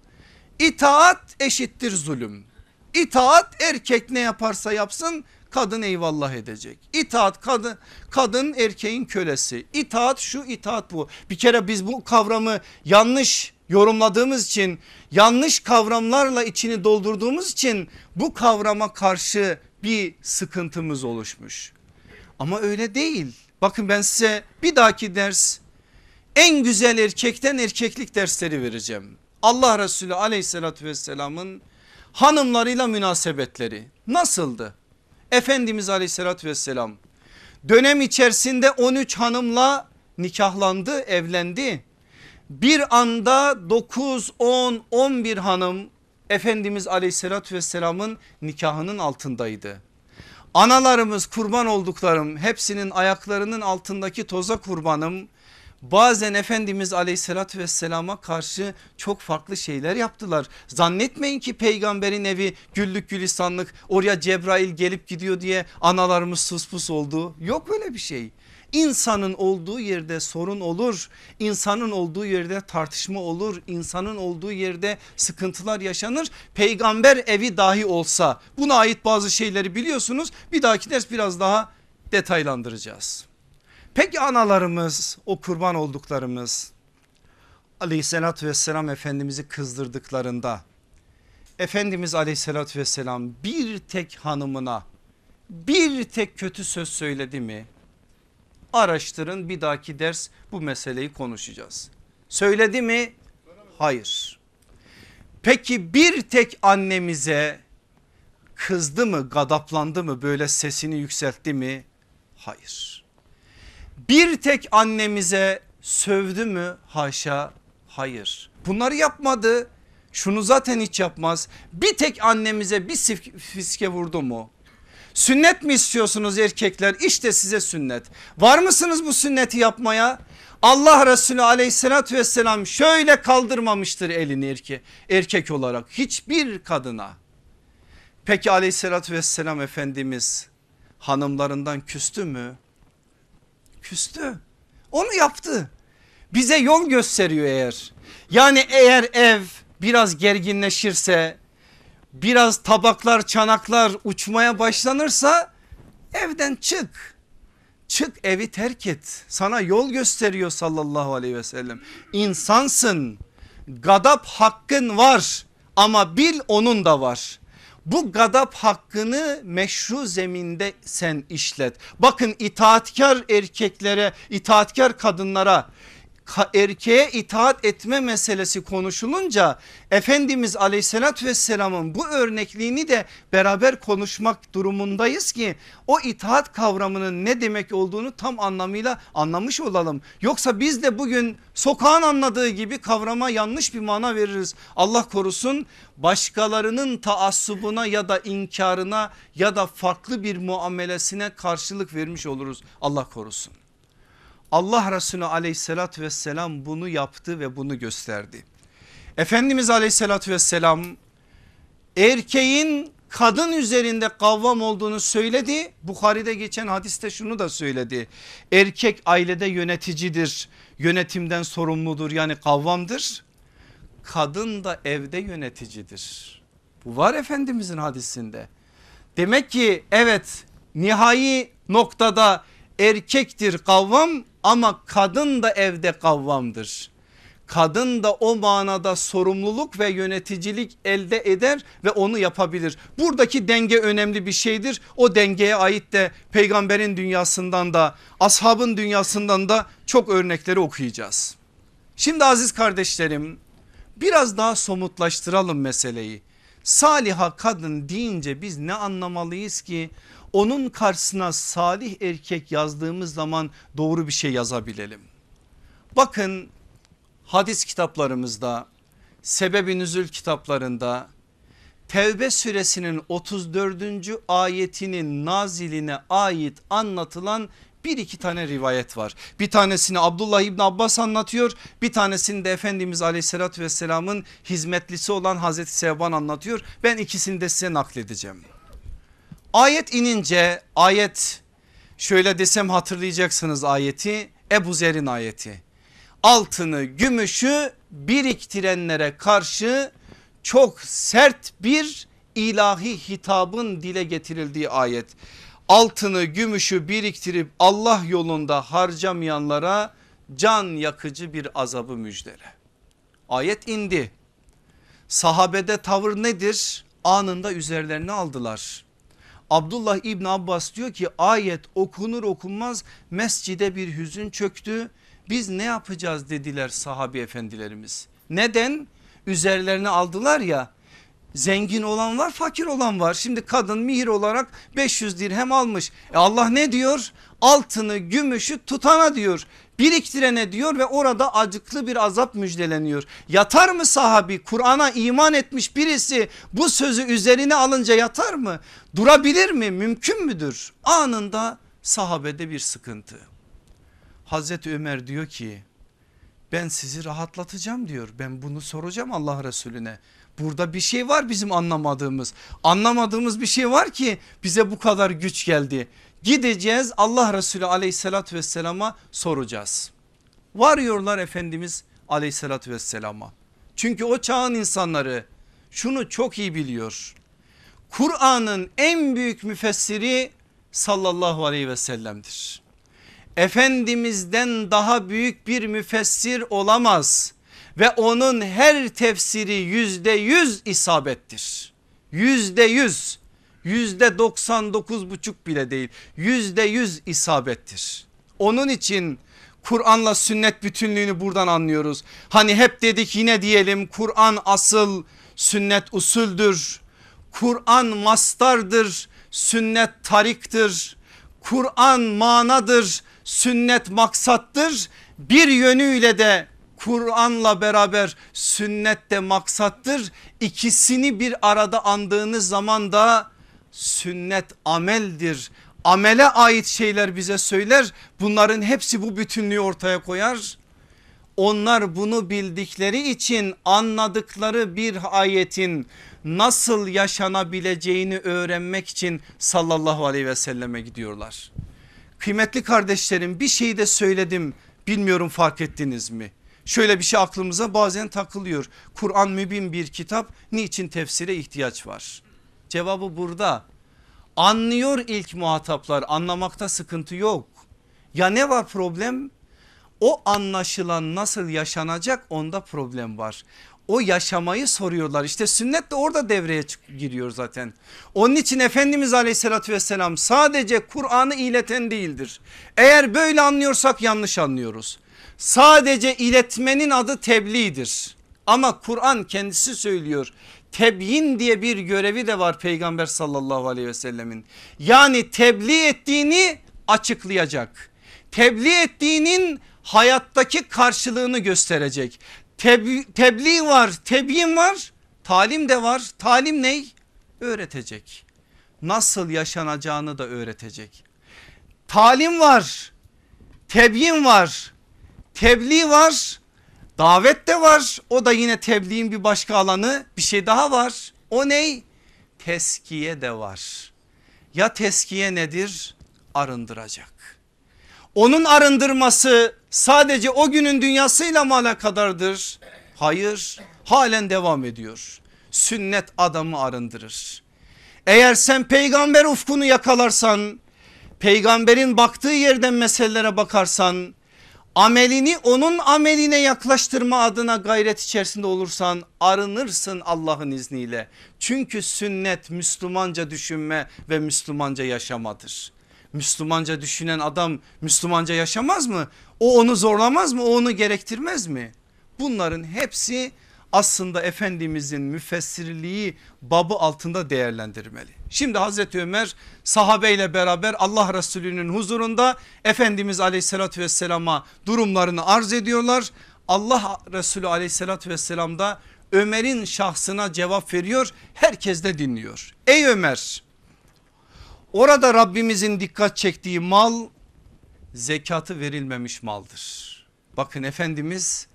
itaat eşittir zulüm. İtaat erkek ne yaparsa yapsın kadın eyvallah edecek. İtaat kadın, kadın erkeğin kölesi. İtaat şu itaat bu. Bir kere biz bu kavramı yanlış yorumladığımız için yanlış kavramlarla içini doldurduğumuz için bu kavrama karşı bir sıkıntımız oluşmuş. Ama öyle değil. Bakın ben size bir dahaki ders en güzel erkekten erkeklik dersleri vereceğim. Allah Resulü aleyhissalatü vesselamın hanımlarıyla münasebetleri nasıldı? Efendimiz aleyhissalatü vesselam dönem içerisinde 13 hanımla nikahlandı evlendi. Bir anda 9, 10, 11 hanım Efendimiz aleyhissalatü vesselamın nikahının altındaydı. Analarımız kurban olduklarım hepsinin ayaklarının altındaki toza kurbanım bazen Efendimiz aleyhissalatü vesselama karşı çok farklı şeyler yaptılar. Zannetmeyin ki peygamberin evi güllük gülistanlık oraya Cebrail gelip gidiyor diye analarımız sus pus oldu. Yok öyle bir şey. İnsanın olduğu yerde sorun olur. İnsanın olduğu yerde tartışma olur. İnsanın olduğu yerde sıkıntılar yaşanır. Peygamber evi dahi olsa buna ait bazı şeyleri biliyorsunuz. Bir dahaki ders biraz daha detaylandıracağız. Peki analarımız o kurban olduklarımız aleyhissalatü vesselam efendimizi kızdırdıklarında Efendimiz aleyhissalatü vesselam bir tek hanımına bir tek kötü söz söyledi mi? Araştırın bir dahaki ders bu meseleyi konuşacağız. Söyledi mi? Hayır. Peki bir tek annemize kızdı mı gadaplandı mı böyle sesini yükseltti mi? Hayır. Bir tek annemize sövdü mü? Haşa hayır. Bunları yapmadı. Şunu zaten hiç yapmaz. Bir tek annemize bir fiske vurdu mu? Sünnet mi istiyorsunuz erkekler? İşte size sünnet. Var mısınız bu sünneti yapmaya? Allah Resulü aleyhissalatü vesselam şöyle kaldırmamıştır elini erke, erkek olarak hiçbir kadına. Peki aleyhissalatü vesselam Efendimiz hanımlarından küstü mü? Küstü. Onu yaptı. Bize yol gösteriyor eğer. Yani eğer ev biraz gerginleşirse biraz tabaklar çanaklar uçmaya başlanırsa evden çık. Çık evi terk et. Sana yol gösteriyor sallallahu aleyhi ve sellem. İnsansın. Gadap hakkın var ama bil onun da var. Bu gadap hakkını meşru zeminde sen işlet. Bakın itaatkar erkeklere, itaatkar kadınlara erkeğe itaat etme meselesi konuşulunca Efendimiz aleyhissalatü vesselamın bu örnekliğini de beraber konuşmak durumundayız ki o itaat kavramının ne demek olduğunu tam anlamıyla anlamış olalım. Yoksa biz de bugün sokağın anladığı gibi kavrama yanlış bir mana veririz. Allah korusun başkalarının taassubuna ya da inkarına ya da farklı bir muamelesine karşılık vermiş oluruz. Allah korusun. Allah Resulü aleyhissalatü vesselam bunu yaptı ve bunu gösterdi. Efendimiz aleyhissalatü vesselam erkeğin kadın üzerinde kavvam olduğunu söyledi. Bukhari'de geçen hadiste şunu da söyledi. Erkek ailede yöneticidir, yönetimden sorumludur yani kavvamdır. Kadın da evde yöneticidir. Bu var Efendimizin hadisinde. Demek ki evet nihai noktada erkektir kavvam ama kadın da evde kavvamdır. Kadın da o manada sorumluluk ve yöneticilik elde eder ve onu yapabilir. Buradaki denge önemli bir şeydir. O dengeye ait de peygamberin dünyasından da ashabın dünyasından da çok örnekleri okuyacağız. Şimdi aziz kardeşlerim biraz daha somutlaştıralım meseleyi. Saliha kadın deyince biz ne anlamalıyız ki onun karşısına salih erkek yazdığımız zaman doğru bir şey yazabilelim. Bakın hadis kitaplarımızda sebebi nüzül kitaplarında Tevbe suresinin 34. ayetinin naziline ait anlatılan bir iki tane rivayet var. Bir tanesini Abdullah İbni Abbas anlatıyor. Bir tanesini de Efendimiz aleyhissalatü vesselamın hizmetlisi olan Hazreti Sevban anlatıyor. Ben ikisini de size nakledeceğim. Ayet inince ayet şöyle desem hatırlayacaksınız ayeti Ebu Zer'in ayeti. Altını gümüşü biriktirenlere karşı çok sert bir ilahi hitabın dile getirildiği ayet. Altını gümüşü biriktirip Allah yolunda harcamayanlara can yakıcı bir azabı müjdele. Ayet indi. Sahabede tavır nedir? Anında üzerlerine aldılar. Abdullah İbn Abbas diyor ki ayet okunur okunmaz mescide bir hüzün çöktü. Biz ne yapacağız dediler sahabi efendilerimiz. Neden? Üzerlerine aldılar ya zengin olan var fakir olan var. Şimdi kadın mihir olarak 500 dirhem almış. E Allah ne diyor? Altını gümüşü tutana diyor biriktirene diyor ve orada acıklı bir azap müjdeleniyor. Yatar mı sahabi Kur'an'a iman etmiş birisi bu sözü üzerine alınca yatar mı? Durabilir mi? Mümkün müdür? Anında sahabede bir sıkıntı. Hazreti Ömer diyor ki ben sizi rahatlatacağım diyor. Ben bunu soracağım Allah Resulüne. Burada bir şey var bizim anlamadığımız. Anlamadığımız bir şey var ki bize bu kadar güç geldi. Gideceğiz Allah Resulü aleyhissalatü vesselama soracağız. Varıyorlar Efendimiz aleyhissalatü vesselama. Çünkü o çağın insanları şunu çok iyi biliyor. Kur'an'ın en büyük müfessiri sallallahu aleyhi ve sellem'dir. Efendimizden daha büyük bir müfessir olamaz ve onun her tefsiri yüzde yüz isabettir. Yüzde yüz yüzde 99 buçuk bile değil yüzde yüz isabettir. Onun için Kur'an'la sünnet bütünlüğünü buradan anlıyoruz. Hani hep dedik yine diyelim Kur'an asıl sünnet usuldür. Kur'an mastardır sünnet tariktir. Kur'an manadır sünnet maksattır. Bir yönüyle de Kur'an'la beraber sünnet de maksattır. İkisini bir arada andığınız zaman da sünnet ameldir. Amele ait şeyler bize söyler. Bunların hepsi bu bütünlüğü ortaya koyar. Onlar bunu bildikleri için anladıkları bir ayetin nasıl yaşanabileceğini öğrenmek için sallallahu aleyhi ve selleme gidiyorlar. Kıymetli kardeşlerim bir şeyi de söyledim bilmiyorum fark ettiniz mi? Şöyle bir şey aklımıza bazen takılıyor. Kur'an mübin bir kitap niçin tefsire ihtiyaç var? Cevabı burada. Anlıyor ilk muhataplar anlamakta sıkıntı yok. Ya ne var problem? O anlaşılan nasıl yaşanacak onda problem var. O yaşamayı soruyorlar işte sünnet de orada devreye giriyor zaten. Onun için Efendimiz aleyhissalatü vesselam sadece Kur'an'ı ileten değildir. Eğer böyle anlıyorsak yanlış anlıyoruz. Sadece iletmenin adı tebliğdir. Ama Kur'an kendisi söylüyor tebyin diye bir görevi de var peygamber sallallahu aleyhi ve sellemin. Yani tebliğ ettiğini açıklayacak. Tebliğ ettiğinin hayattaki karşılığını gösterecek. Tebliğ, tebliğ var tebyin var talim de var. Talim ney? Öğretecek. Nasıl yaşanacağını da öğretecek. Talim var tebyin var tebliğ var davet de var. O da yine tebliğin bir başka alanı. Bir şey daha var. O ney? Teskiye de var. Ya teskiye nedir? Arındıracak. Onun arındırması sadece o günün dünyasıyla mı alakadardır? Hayır. Halen devam ediyor. Sünnet adamı arındırır. Eğer sen peygamber ufkunu yakalarsan peygamberin baktığı yerden meselelere bakarsan amelini onun ameline yaklaştırma adına gayret içerisinde olursan arınırsın Allah'ın izniyle. Çünkü sünnet Müslümanca düşünme ve Müslümanca yaşamadır. Müslümanca düşünen adam Müslümanca yaşamaz mı? O onu zorlamaz mı? O onu gerektirmez mi? Bunların hepsi aslında Efendimizin müfessirliği babı altında değerlendirmeli. Şimdi Hazreti Ömer sahabeyle beraber Allah Resulü'nün huzurunda Efendimiz aleyhissalatü vesselama durumlarını arz ediyorlar. Allah Resulü aleyhissalatü vesselam da Ömer'in şahsına cevap veriyor herkes de dinliyor. Ey Ömer orada Rabbimizin dikkat çektiği mal zekatı verilmemiş maldır. Bakın Efendimiz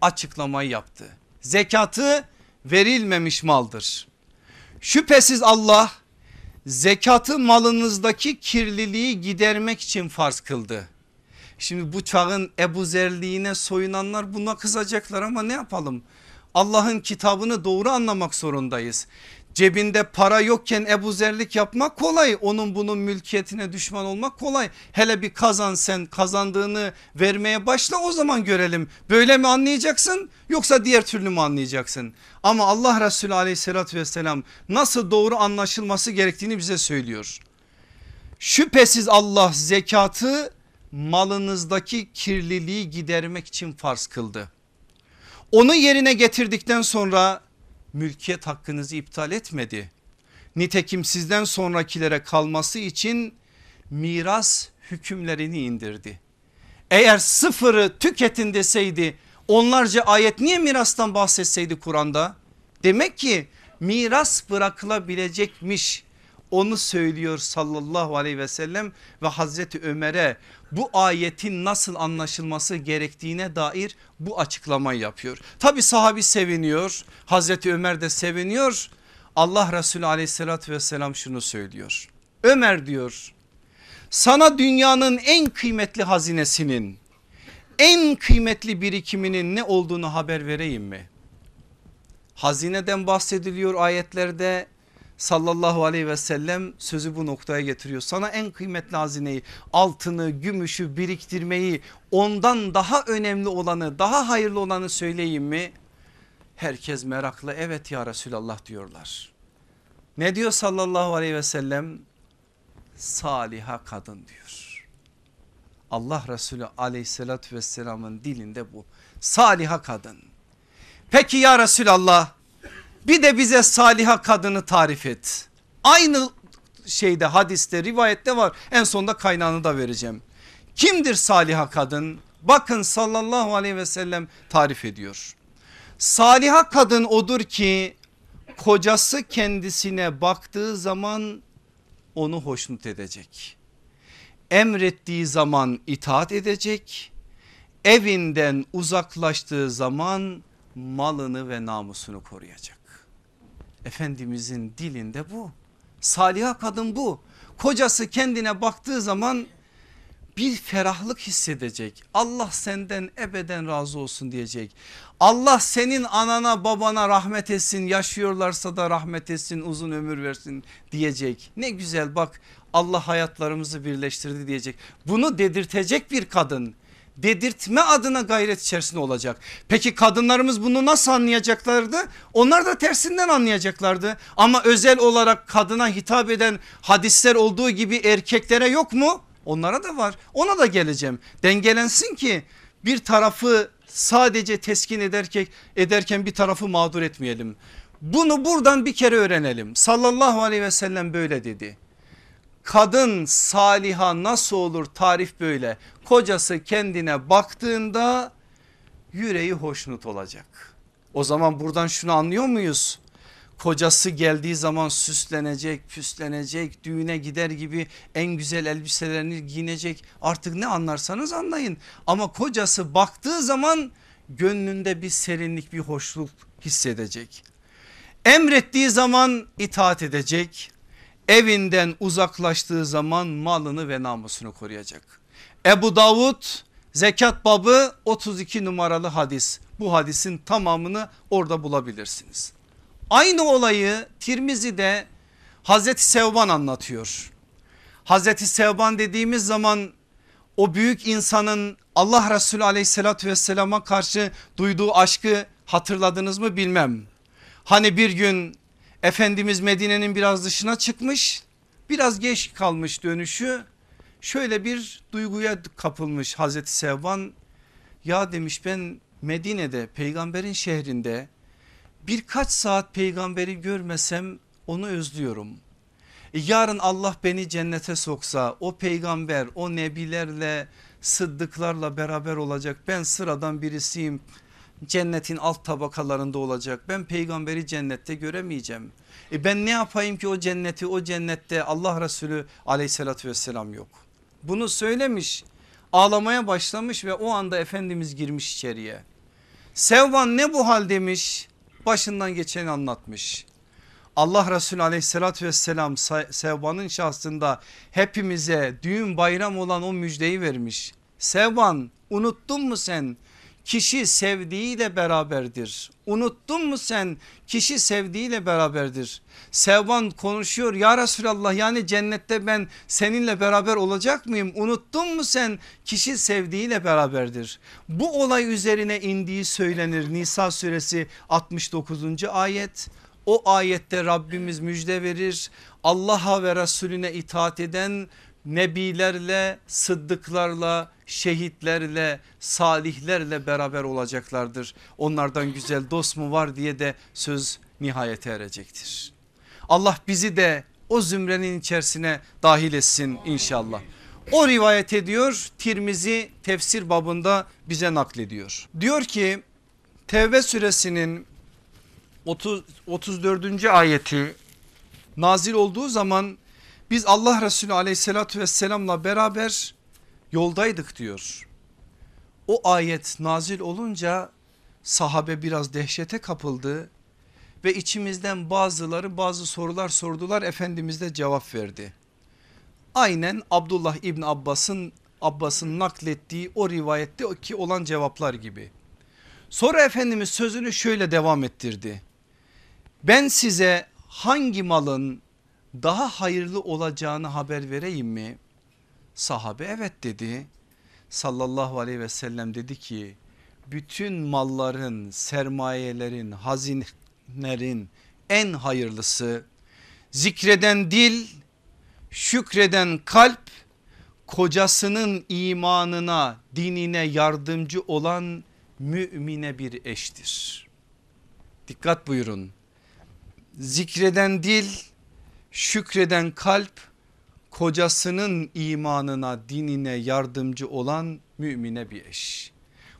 açıklamayı yaptı zekatı verilmemiş maldır. Şüphesiz Allah zekatı malınızdaki kirliliği gidermek için farz kıldı. Şimdi bu çağın Ebu Zerliğine soyunanlar buna kızacaklar ama ne yapalım? Allah'ın kitabını doğru anlamak zorundayız. Cebinde para yokken Ebu Zerlik yapmak kolay. Onun bunun mülkiyetine düşman olmak kolay. Hele bir kazan sen kazandığını vermeye başla o zaman görelim. Böyle mi anlayacaksın yoksa diğer türlü mü anlayacaksın? Ama Allah Resulü aleyhissalatü vesselam nasıl doğru anlaşılması gerektiğini bize söylüyor. Şüphesiz Allah zekatı malınızdaki kirliliği gidermek için farz kıldı. Onu yerine getirdikten sonra mülkiyet hakkınızı iptal etmedi. Nitekim sizden sonrakilere kalması için miras hükümlerini indirdi. Eğer sıfırı tüketin deseydi onlarca ayet niye mirastan bahsetseydi Kur'an'da? Demek ki miras bırakılabilecekmiş onu söylüyor sallallahu aleyhi ve sellem ve Hazreti Ömer'e bu ayetin nasıl anlaşılması gerektiğine dair bu açıklamayı yapıyor. Tabi sahabi seviniyor Hazreti Ömer de seviniyor Allah Resulü aleyhissalatü vesselam şunu söylüyor. Ömer diyor sana dünyanın en kıymetli hazinesinin en kıymetli birikiminin ne olduğunu haber vereyim mi? Hazineden bahsediliyor ayetlerde sallallahu aleyhi ve sellem sözü bu noktaya getiriyor. Sana en kıymetli hazineyi altını gümüşü biriktirmeyi ondan daha önemli olanı daha hayırlı olanı söyleyeyim mi? Herkes meraklı evet ya Resulallah diyorlar. Ne diyor sallallahu aleyhi ve sellem? Saliha kadın diyor. Allah Resulü aleyhissalatü vesselamın dilinde bu. Saliha kadın. Peki ya Resulallah bir de bize saliha kadını tarif et. Aynı şeyde hadiste rivayette var en sonunda kaynağını da vereceğim. Kimdir saliha kadın? Bakın sallallahu aleyhi ve sellem tarif ediyor. Saliha kadın odur ki kocası kendisine baktığı zaman onu hoşnut edecek. Emrettiği zaman itaat edecek. Evinden uzaklaştığı zaman malını ve namusunu koruyacak. Efendimizin dilinde bu. Saliha kadın bu. Kocası kendine baktığı zaman bir ferahlık hissedecek. Allah senden ebeden razı olsun diyecek. Allah senin anana babana rahmet etsin yaşıyorlarsa da rahmet etsin uzun ömür versin diyecek. Ne güzel bak Allah hayatlarımızı birleştirdi diyecek. Bunu dedirtecek bir kadın dedirtme adına gayret içerisinde olacak. Peki kadınlarımız bunu nasıl anlayacaklardı? Onlar da tersinden anlayacaklardı. Ama özel olarak kadına hitap eden hadisler olduğu gibi erkeklere yok mu? Onlara da var. Ona da geleceğim. Dengelensin ki bir tarafı sadece teskin ederken, ederken bir tarafı mağdur etmeyelim. Bunu buradan bir kere öğrenelim. Sallallahu aleyhi ve sellem böyle dedi. Kadın saliha nasıl olur tarif böyle. Kocası kendine baktığında yüreği hoşnut olacak. O zaman buradan şunu anlıyor muyuz? Kocası geldiği zaman süslenecek, püslenecek, düğüne gider gibi en güzel elbiselerini giyinecek. Artık ne anlarsanız anlayın. Ama kocası baktığı zaman gönlünde bir serinlik, bir hoşluk hissedecek. Emrettiği zaman itaat edecek. Evinden uzaklaştığı zaman malını ve namusunu koruyacak. Ebu Davud zekat babı 32 numaralı hadis. Bu hadisin tamamını orada bulabilirsiniz. Aynı olayı Tirmizi'de Hazreti Sevban anlatıyor. Hazreti Sevban dediğimiz zaman o büyük insanın Allah Resulü aleyhissalatü vesselama karşı duyduğu aşkı hatırladınız mı bilmem. Hani bir gün Efendimiz Medine'nin biraz dışına çıkmış biraz geç kalmış dönüşü. Şöyle bir duyguya kapılmış Hazreti Sevban. Ya demiş ben Medine'de peygamberin şehrinde birkaç saat peygamberi görmesem onu özlüyorum. E yarın Allah beni cennete soksa o peygamber o nebilerle sıddıklarla beraber olacak ben sıradan birisiyim cennetin alt tabakalarında olacak ben peygamberi cennette göremeyeceğim. E ben ne yapayım ki o cenneti o cennette Allah Resulü aleyhissalatü vesselam yok. Bunu söylemiş ağlamaya başlamış ve o anda Efendimiz girmiş içeriye. Sevban ne bu hal demiş başından geçeni anlatmış. Allah Resulü aleyhissalatü vesselam Sevban'ın şahsında hepimize düğün bayram olan o müjdeyi vermiş. Sevban unuttun mu sen kişi sevdiğiyle beraberdir. Unuttun mu sen kişi sevdiğiyle beraberdir. Sevban konuşuyor ya Resulallah yani cennette ben seninle beraber olacak mıyım? Unuttun mu sen kişi sevdiğiyle beraberdir. Bu olay üzerine indiği söylenir Nisa suresi 69. ayet. O ayette Rabbimiz müjde verir. Allah'a ve Resulüne itaat eden nebilerle, sıddıklarla, şehitlerle, salihlerle beraber olacaklardır. Onlardan güzel dost mu var diye de söz nihayete erecektir. Allah bizi de o zümrenin içerisine dahil etsin inşallah. O rivayet ediyor Tirmizi tefsir babında bize naklediyor. Diyor ki Tevbe suresinin 30, 34. ayeti nazil olduğu zaman biz Allah Resulü aleyhissalatü vesselamla beraber yoldaydık diyor. O ayet nazil olunca sahabe biraz dehşete kapıldı ve içimizden bazıları bazı sorular sordular Efendimiz de cevap verdi. Aynen Abdullah İbn Abbas'ın Abbas'ın naklettiği o rivayette ki olan cevaplar gibi. Sonra Efendimiz sözünü şöyle devam ettirdi. Ben size hangi malın daha hayırlı olacağını haber vereyim mi? Sahabe evet dedi. Sallallahu aleyhi ve sellem dedi ki bütün malların, sermayelerin, hazinelerin en hayırlısı zikreden dil, şükreden kalp, kocasının imanına, dinine yardımcı olan mümine bir eştir. Dikkat buyurun. Zikreden dil, şükreden kalp, kocasının imanına dinine yardımcı olan mümine bir eş.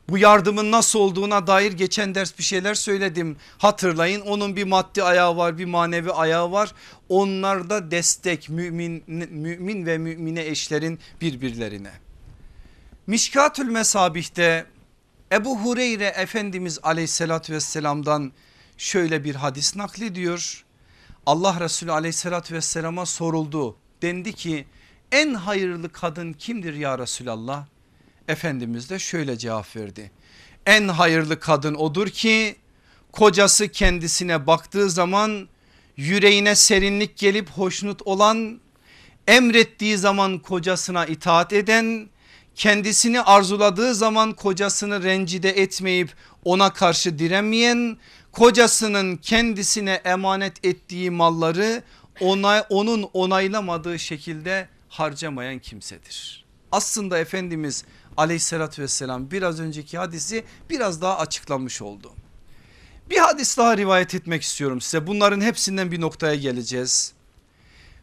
Bu yardımın nasıl olduğuna dair geçen ders bir şeyler söyledim. Hatırlayın onun bir maddi ayağı var bir manevi ayağı var. Onlarda destek mümin, mümin ve mümine eşlerin birbirlerine. Mişkatül Mesabih'te Ebu Hureyre Efendimiz aleyhissalatü vesselamdan şöyle bir hadis naklediyor. Allah Resulü aleyhissalatü vesselama soruldu dendi ki en hayırlı kadın kimdir ya Resulallah? Efendimiz de şöyle cevap verdi. En hayırlı kadın odur ki kocası kendisine baktığı zaman yüreğine serinlik gelip hoşnut olan emrettiği zaman kocasına itaat eden kendisini arzuladığı zaman kocasını rencide etmeyip ona karşı direnmeyen, kocasının kendisine emanet ettiği malları ona, onun onaylamadığı şekilde harcamayan kimsedir. Aslında Efendimiz aleyhissalatü vesselam biraz önceki hadisi biraz daha açıklamış oldu. Bir hadis daha rivayet etmek istiyorum size bunların hepsinden bir noktaya geleceğiz.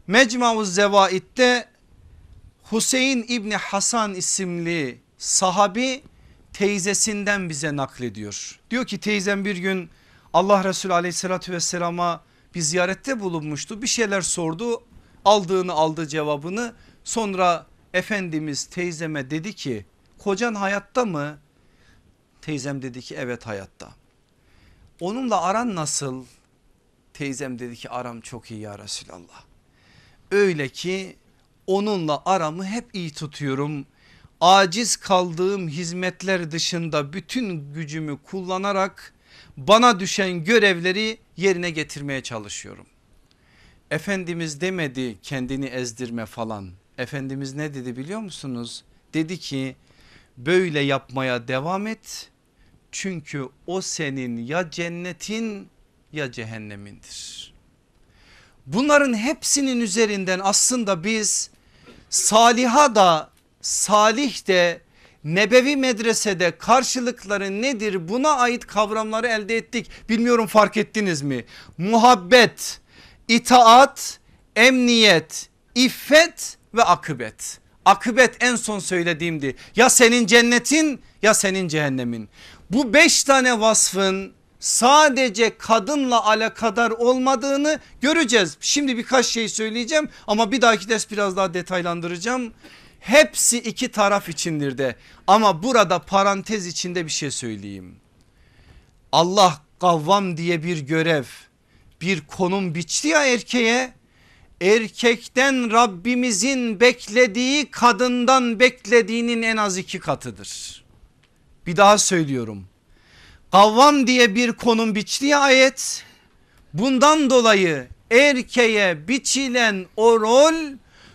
Mecmu Zevaid'de Hüseyin İbni Hasan isimli sahabi teyzesinden bize naklediyor. Diyor ki teyzem bir gün Allah Resulü aleyhissalatü vesselama bir ziyarette bulunmuştu. Bir şeyler sordu aldığını aldı cevabını sonra Efendimiz teyzeme dedi ki kocan hayatta mı? Teyzem dedi ki evet hayatta. Onunla aran nasıl? Teyzem dedi ki aram çok iyi ya Resulallah. Öyle ki onunla aramı hep iyi tutuyorum. Aciz kaldığım hizmetler dışında bütün gücümü kullanarak bana düşen görevleri yerine getirmeye çalışıyorum. Efendimiz demedi kendini ezdirme falan. Efendimiz ne dedi biliyor musunuz? Dedi ki böyle yapmaya devam et. Çünkü o senin ya cennetin ya cehennemindir. Bunların hepsinin üzerinden aslında biz saliha da salih de nebevi medresede karşılıkları nedir buna ait kavramları elde ettik. Bilmiyorum fark ettiniz mi? Muhabbet, itaat, emniyet, iffet ve akıbet. Akıbet en son söylediğimdi. Ya senin cennetin ya senin cehennemin. Bu beş tane vasfın sadece kadınla alakadar olmadığını göreceğiz. Şimdi birkaç şey söyleyeceğim ama bir dahaki ders biraz daha detaylandıracağım. Hepsi iki taraf içindir de ama burada parantez içinde bir şey söyleyeyim. Allah kavvam diye bir görev bir konum biçti ya erkeğe erkekten Rabbimizin beklediği kadından beklediğinin en az iki katıdır. Bir daha söylüyorum. Kavvam diye bir konum biçti ayet. Bundan dolayı erkeğe biçilen o rol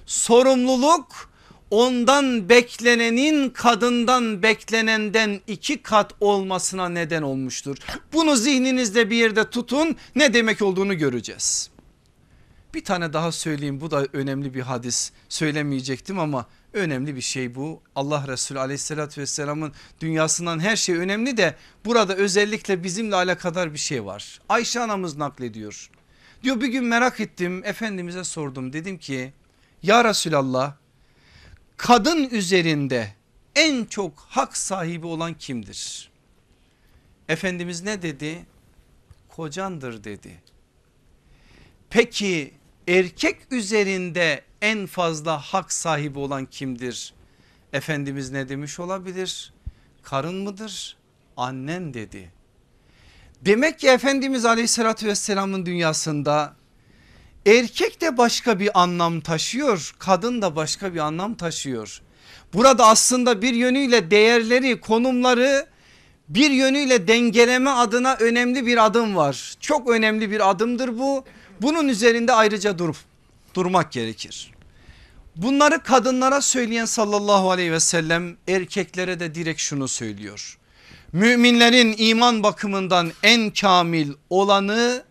sorumluluk ondan beklenenin kadından beklenenden iki kat olmasına neden olmuştur. Bunu zihninizde bir yerde tutun ne demek olduğunu göreceğiz. Bir tane daha söyleyeyim bu da önemli bir hadis söylemeyecektim ama önemli bir şey bu. Allah Resulü aleyhissalatü vesselamın dünyasından her şey önemli de burada özellikle bizimle alakadar bir şey var. Ayşe anamız naklediyor. Diyor bir gün merak ettim Efendimiz'e sordum dedim ki ya Resulallah kadın üzerinde en çok hak sahibi olan kimdir? Efendimiz ne dedi? Kocandır dedi. Peki erkek üzerinde en fazla hak sahibi olan kimdir? Efendimiz ne demiş olabilir? Karın mıdır? Annen dedi. Demek ki Efendimiz aleyhissalatü vesselamın dünyasında erkek de başka bir anlam taşıyor. Kadın da başka bir anlam taşıyor. Burada aslında bir yönüyle değerleri konumları bir yönüyle dengeleme adına önemli bir adım var. Çok önemli bir adımdır bu. Bunun üzerinde ayrıca durup durmak gerekir. Bunları kadınlara söyleyen sallallahu aleyhi ve sellem erkeklere de direkt şunu söylüyor. Müminlerin iman bakımından en kamil olanı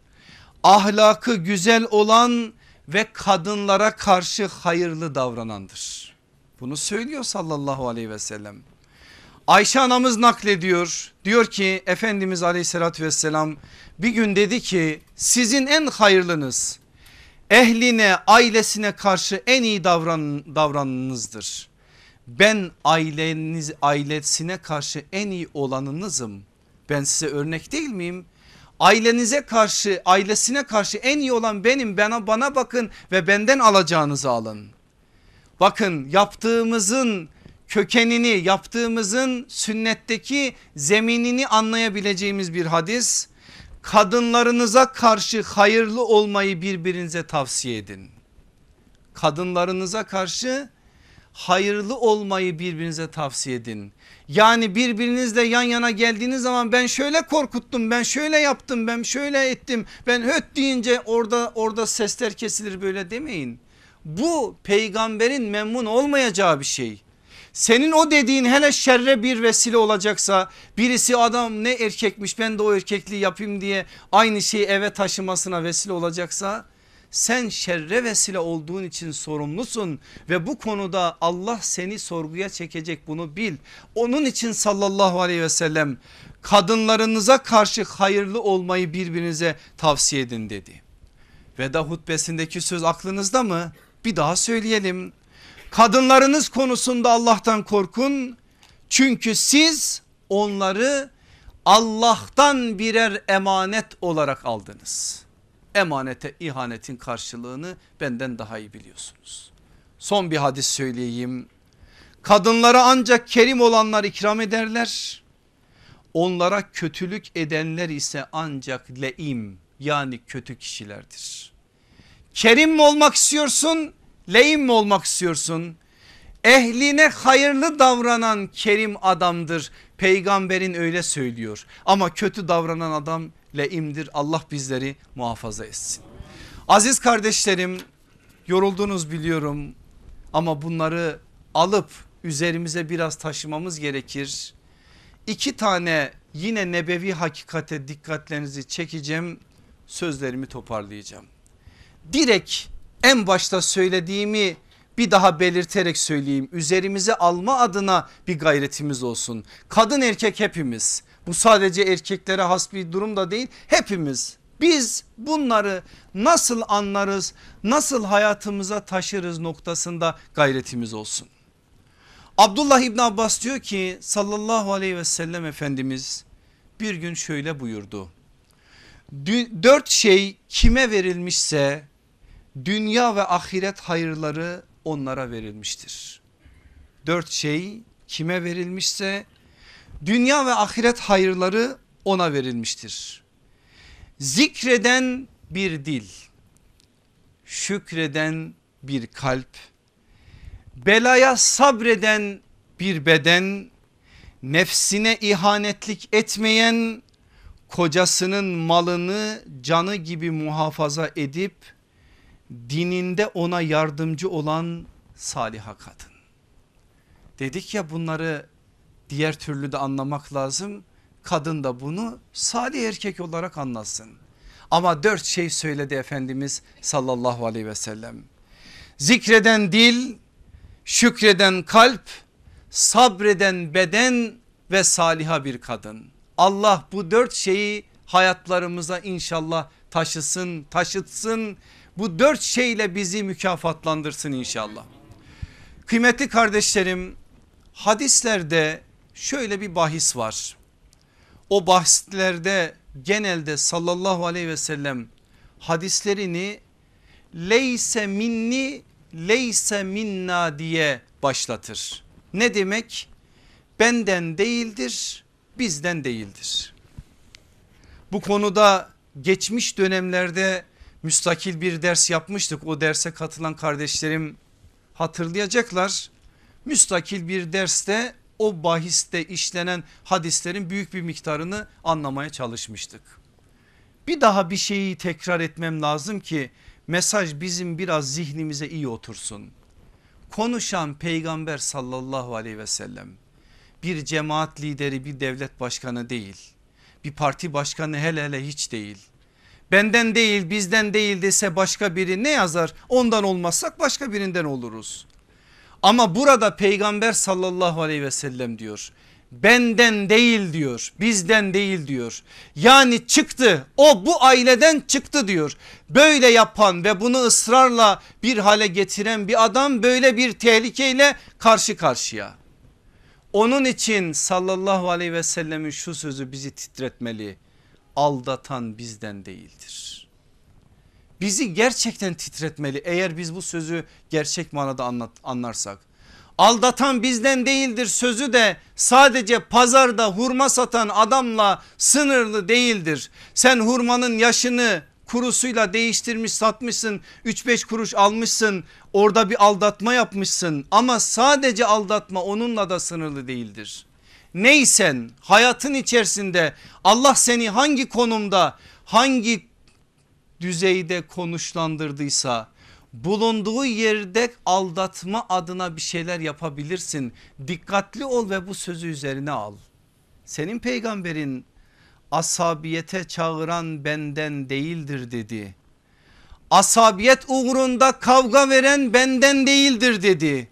ahlakı güzel olan ve kadınlara karşı hayırlı davranandır. Bunu söylüyor sallallahu aleyhi ve sellem. Ayşe anamız naklediyor diyor ki Efendimiz aleyhissalatü vesselam bir gün dedi ki sizin en hayırlınız ehline ailesine karşı en iyi davran, davranınızdır. Ben aileniz ailesine karşı en iyi olanınızım. Ben size örnek değil miyim? Ailenize karşı ailesine karşı en iyi olan benim bana bana bakın ve benden alacağınızı alın. Bakın yaptığımızın kökenini yaptığımızın sünnetteki zeminini anlayabileceğimiz bir hadis. Kadınlarınıza karşı hayırlı olmayı birbirinize tavsiye edin. Kadınlarınıza karşı hayırlı olmayı birbirinize tavsiye edin. Yani birbirinizle yan yana geldiğiniz zaman ben şöyle korkuttum ben şöyle yaptım ben şöyle ettim ben höt deyince orada orada sesler kesilir böyle demeyin. Bu peygamberin memnun olmayacağı bir şey. Senin o dediğin hele şerre bir vesile olacaksa birisi adam ne erkekmiş ben de o erkekliği yapayım diye aynı şeyi eve taşımasına vesile olacaksa sen şerre vesile olduğun için sorumlusun ve bu konuda Allah seni sorguya çekecek bunu bil. Onun için sallallahu aleyhi ve sellem kadınlarınıza karşı hayırlı olmayı birbirinize tavsiye edin dedi. Veda hutbesindeki söz aklınızda mı? Bir daha söyleyelim. Kadınlarınız konusunda Allah'tan korkun. Çünkü siz onları Allah'tan birer emanet olarak aldınız. Emanete ihanetin karşılığını benden daha iyi biliyorsunuz. Son bir hadis söyleyeyim. Kadınlara ancak kerim olanlar ikram ederler. Onlara kötülük edenler ise ancak leim yani kötü kişilerdir. Kerim mi olmak istiyorsun? Leim mi olmak istiyorsun? Ehline hayırlı davranan kerim adamdır. Peygamberin öyle söylüyor. Ama kötü davranan adam leimdir. Allah bizleri muhafaza etsin. Aziz kardeşlerim yoruldunuz biliyorum ama bunları alıp üzerimize biraz taşımamız gerekir. İki tane yine nebevi hakikate dikkatlerinizi çekeceğim sözlerimi toparlayacağım. Direkt en başta söylediğimi bir daha belirterek söyleyeyim. Üzerimize alma adına bir gayretimiz olsun. Kadın erkek hepimiz. Bu sadece erkeklere has bir durum da değil. Hepimiz biz bunları nasıl anlarız, nasıl hayatımıza taşırız noktasında gayretimiz olsun. Abdullah İbn Abbas diyor ki sallallahu aleyhi ve sellem Efendimiz bir gün şöyle buyurdu. Dört şey kime verilmişse dünya ve ahiret hayırları onlara verilmiştir. Dört şey kime verilmişse dünya ve ahiret hayırları ona verilmiştir. Zikreden bir dil, şükreden bir kalp, belaya sabreden bir beden, nefsine ihanetlik etmeyen, kocasının malını canı gibi muhafaza edip dininde ona yardımcı olan saliha kadın. Dedik ya bunları diğer türlü de anlamak lazım. Kadın da bunu salih erkek olarak anlasın. Ama dört şey söyledi Efendimiz sallallahu aleyhi ve sellem. Zikreden dil, şükreden kalp, sabreden beden ve saliha bir kadın. Allah bu dört şeyi hayatlarımıza inşallah taşısın, taşıtsın. Bu dört şeyle bizi mükafatlandırsın inşallah. Kıymetli kardeşlerim hadislerde şöyle bir bahis var. O bahislerde genelde sallallahu aleyhi ve sellem hadislerini leyse minni leyse minna diye başlatır. Ne demek? Benden değildir, bizden değildir. Bu konuda geçmiş dönemlerde müstakil bir ders yapmıştık. O derse katılan kardeşlerim hatırlayacaklar. Müstakil bir derste o bahiste işlenen hadislerin büyük bir miktarını anlamaya çalışmıştık. Bir daha bir şeyi tekrar etmem lazım ki mesaj bizim biraz zihnimize iyi otursun. Konuşan peygamber sallallahu aleyhi ve sellem bir cemaat lideri bir devlet başkanı değil. Bir parti başkanı hele hele hiç değil. Benden değil bizden değil dese başka biri ne yazar? Ondan olmazsak başka birinden oluruz. Ama burada peygamber sallallahu aleyhi ve sellem diyor benden değil diyor bizden değil diyor yani çıktı o bu aileden çıktı diyor böyle yapan ve bunu ısrarla bir hale getiren bir adam böyle bir tehlikeyle karşı karşıya onun için sallallahu aleyhi ve sellemin şu sözü bizi titretmeli aldatan bizden değildir bizi gerçekten titretmeli eğer biz bu sözü gerçek manada anlat, anlarsak aldatan bizden değildir sözü de sadece pazarda hurma satan adamla sınırlı değildir. Sen hurmanın yaşını kurusuyla değiştirmiş satmışsın 3-5 kuruş almışsın orada bir aldatma yapmışsın ama sadece aldatma onunla da sınırlı değildir. Neysen hayatın içerisinde Allah seni hangi konumda hangi düzeyde konuşlandırdıysa bulunduğu yerde aldatma adına bir şeyler yapabilirsin. Dikkatli ol ve bu sözü üzerine al. Senin peygamberin asabiyete çağıran benden değildir dedi. Asabiyet uğrunda kavga veren benden değildir dedi.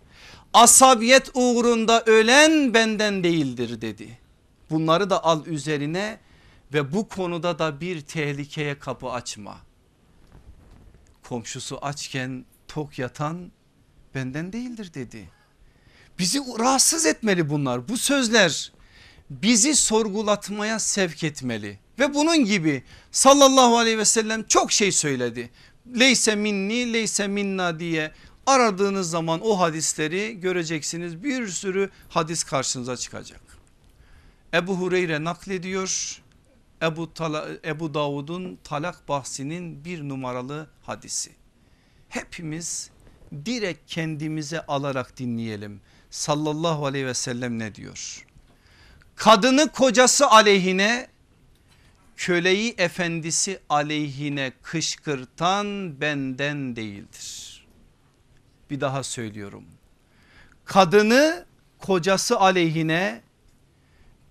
Asabiyet uğrunda ölen benden değildir dedi. Bunları da al üzerine ve bu konuda da bir tehlikeye kapı açma. Komşusu açken tok yatan benden değildir dedi. Bizi rahatsız etmeli bunlar bu sözler bizi sorgulatmaya sevk etmeli. Ve bunun gibi sallallahu aleyhi ve sellem çok şey söyledi. Leyse minni leyse minna diye aradığınız zaman o hadisleri göreceksiniz. Bir sürü hadis karşınıza çıkacak. Ebu Hureyre naklediyor. Ebu, Tala, Ebu Davud'un talak bahsinin bir numaralı hadisi. Hepimiz direkt kendimize alarak dinleyelim. Sallallahu aleyhi ve sellem ne diyor? Kadını kocası aleyhine köleyi efendisi aleyhine kışkırtan benden değildir. Bir daha söylüyorum. Kadını kocası aleyhine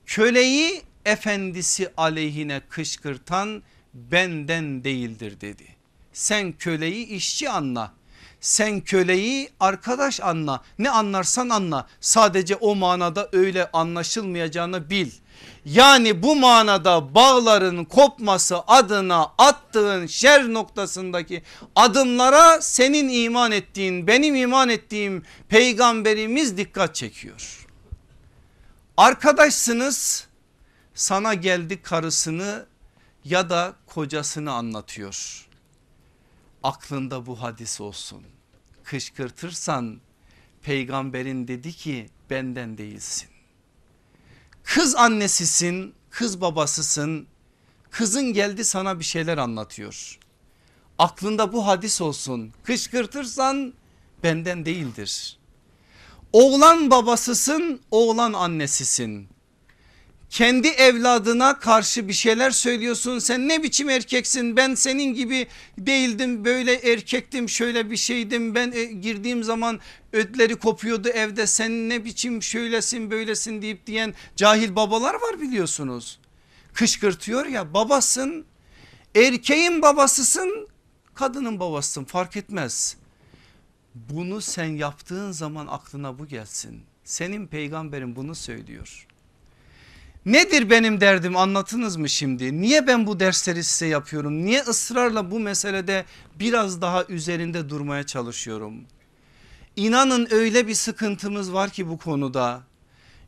köleyi efendisi aleyhine kışkırtan benden değildir dedi. Sen köleyi işçi anla. Sen köleyi arkadaş anla. Ne anlarsan anla. Sadece o manada öyle anlaşılmayacağını bil. Yani bu manada bağların kopması adına attığın şer noktasındaki adımlara senin iman ettiğin benim iman ettiğim peygamberimiz dikkat çekiyor. Arkadaşsınız sana geldi karısını ya da kocasını anlatıyor. Aklında bu hadis olsun. Kışkırtırsan peygamberin dedi ki benden değilsin. Kız annesisin, kız babasısın. Kızın geldi sana bir şeyler anlatıyor. Aklında bu hadis olsun. Kışkırtırsan benden değildir. Oğlan babasısın, oğlan annesisin. Kendi evladına karşı bir şeyler söylüyorsun. Sen ne biçim erkeksin? Ben senin gibi değildim. Böyle erkektim, şöyle bir şeydim. Ben e, girdiğim zaman ödleri kopuyordu evde. Sen ne biçim şöylesin, böylesin deyip diyen cahil babalar var biliyorsunuz. Kışkırtıyor ya babasın. Erkeğin babasısın, kadının babasısın fark etmez. Bunu sen yaptığın zaman aklına bu gelsin. Senin peygamberin bunu söylüyor. Nedir benim derdim anlatınız mı şimdi? Niye ben bu dersleri size yapıyorum? Niye ısrarla bu meselede biraz daha üzerinde durmaya çalışıyorum? İnanın öyle bir sıkıntımız var ki bu konuda.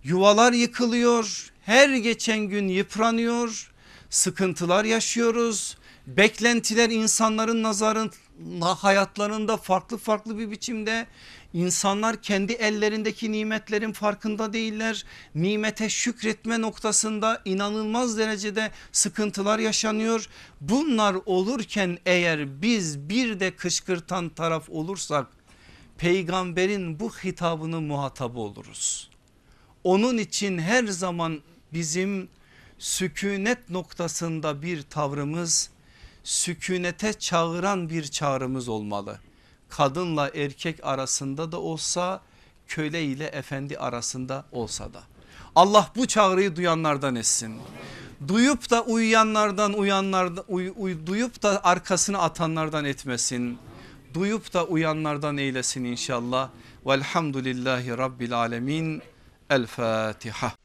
Yuvalar yıkılıyor, her geçen gün yıpranıyor, sıkıntılar yaşıyoruz. Beklentiler insanların nazarında hayatlarında farklı farklı bir biçimde İnsanlar kendi ellerindeki nimetlerin farkında değiller. Nimete şükretme noktasında inanılmaz derecede sıkıntılar yaşanıyor. Bunlar olurken eğer biz bir de kışkırtan taraf olursak peygamberin bu hitabını muhatabı oluruz. Onun için her zaman bizim sükunet noktasında bir tavrımız sükunete çağıran bir çağrımız olmalı kadınla erkek arasında da olsa köle ile efendi arasında olsa da. Allah bu çağrıyı duyanlardan etsin. Duyup da uyuyanlardan uyanlardan uy, uy, duyup da arkasını atanlardan etmesin. Duyup da uyanlardan eylesin inşallah. Velhamdülillahi Rabbil Alemin. El Fatiha.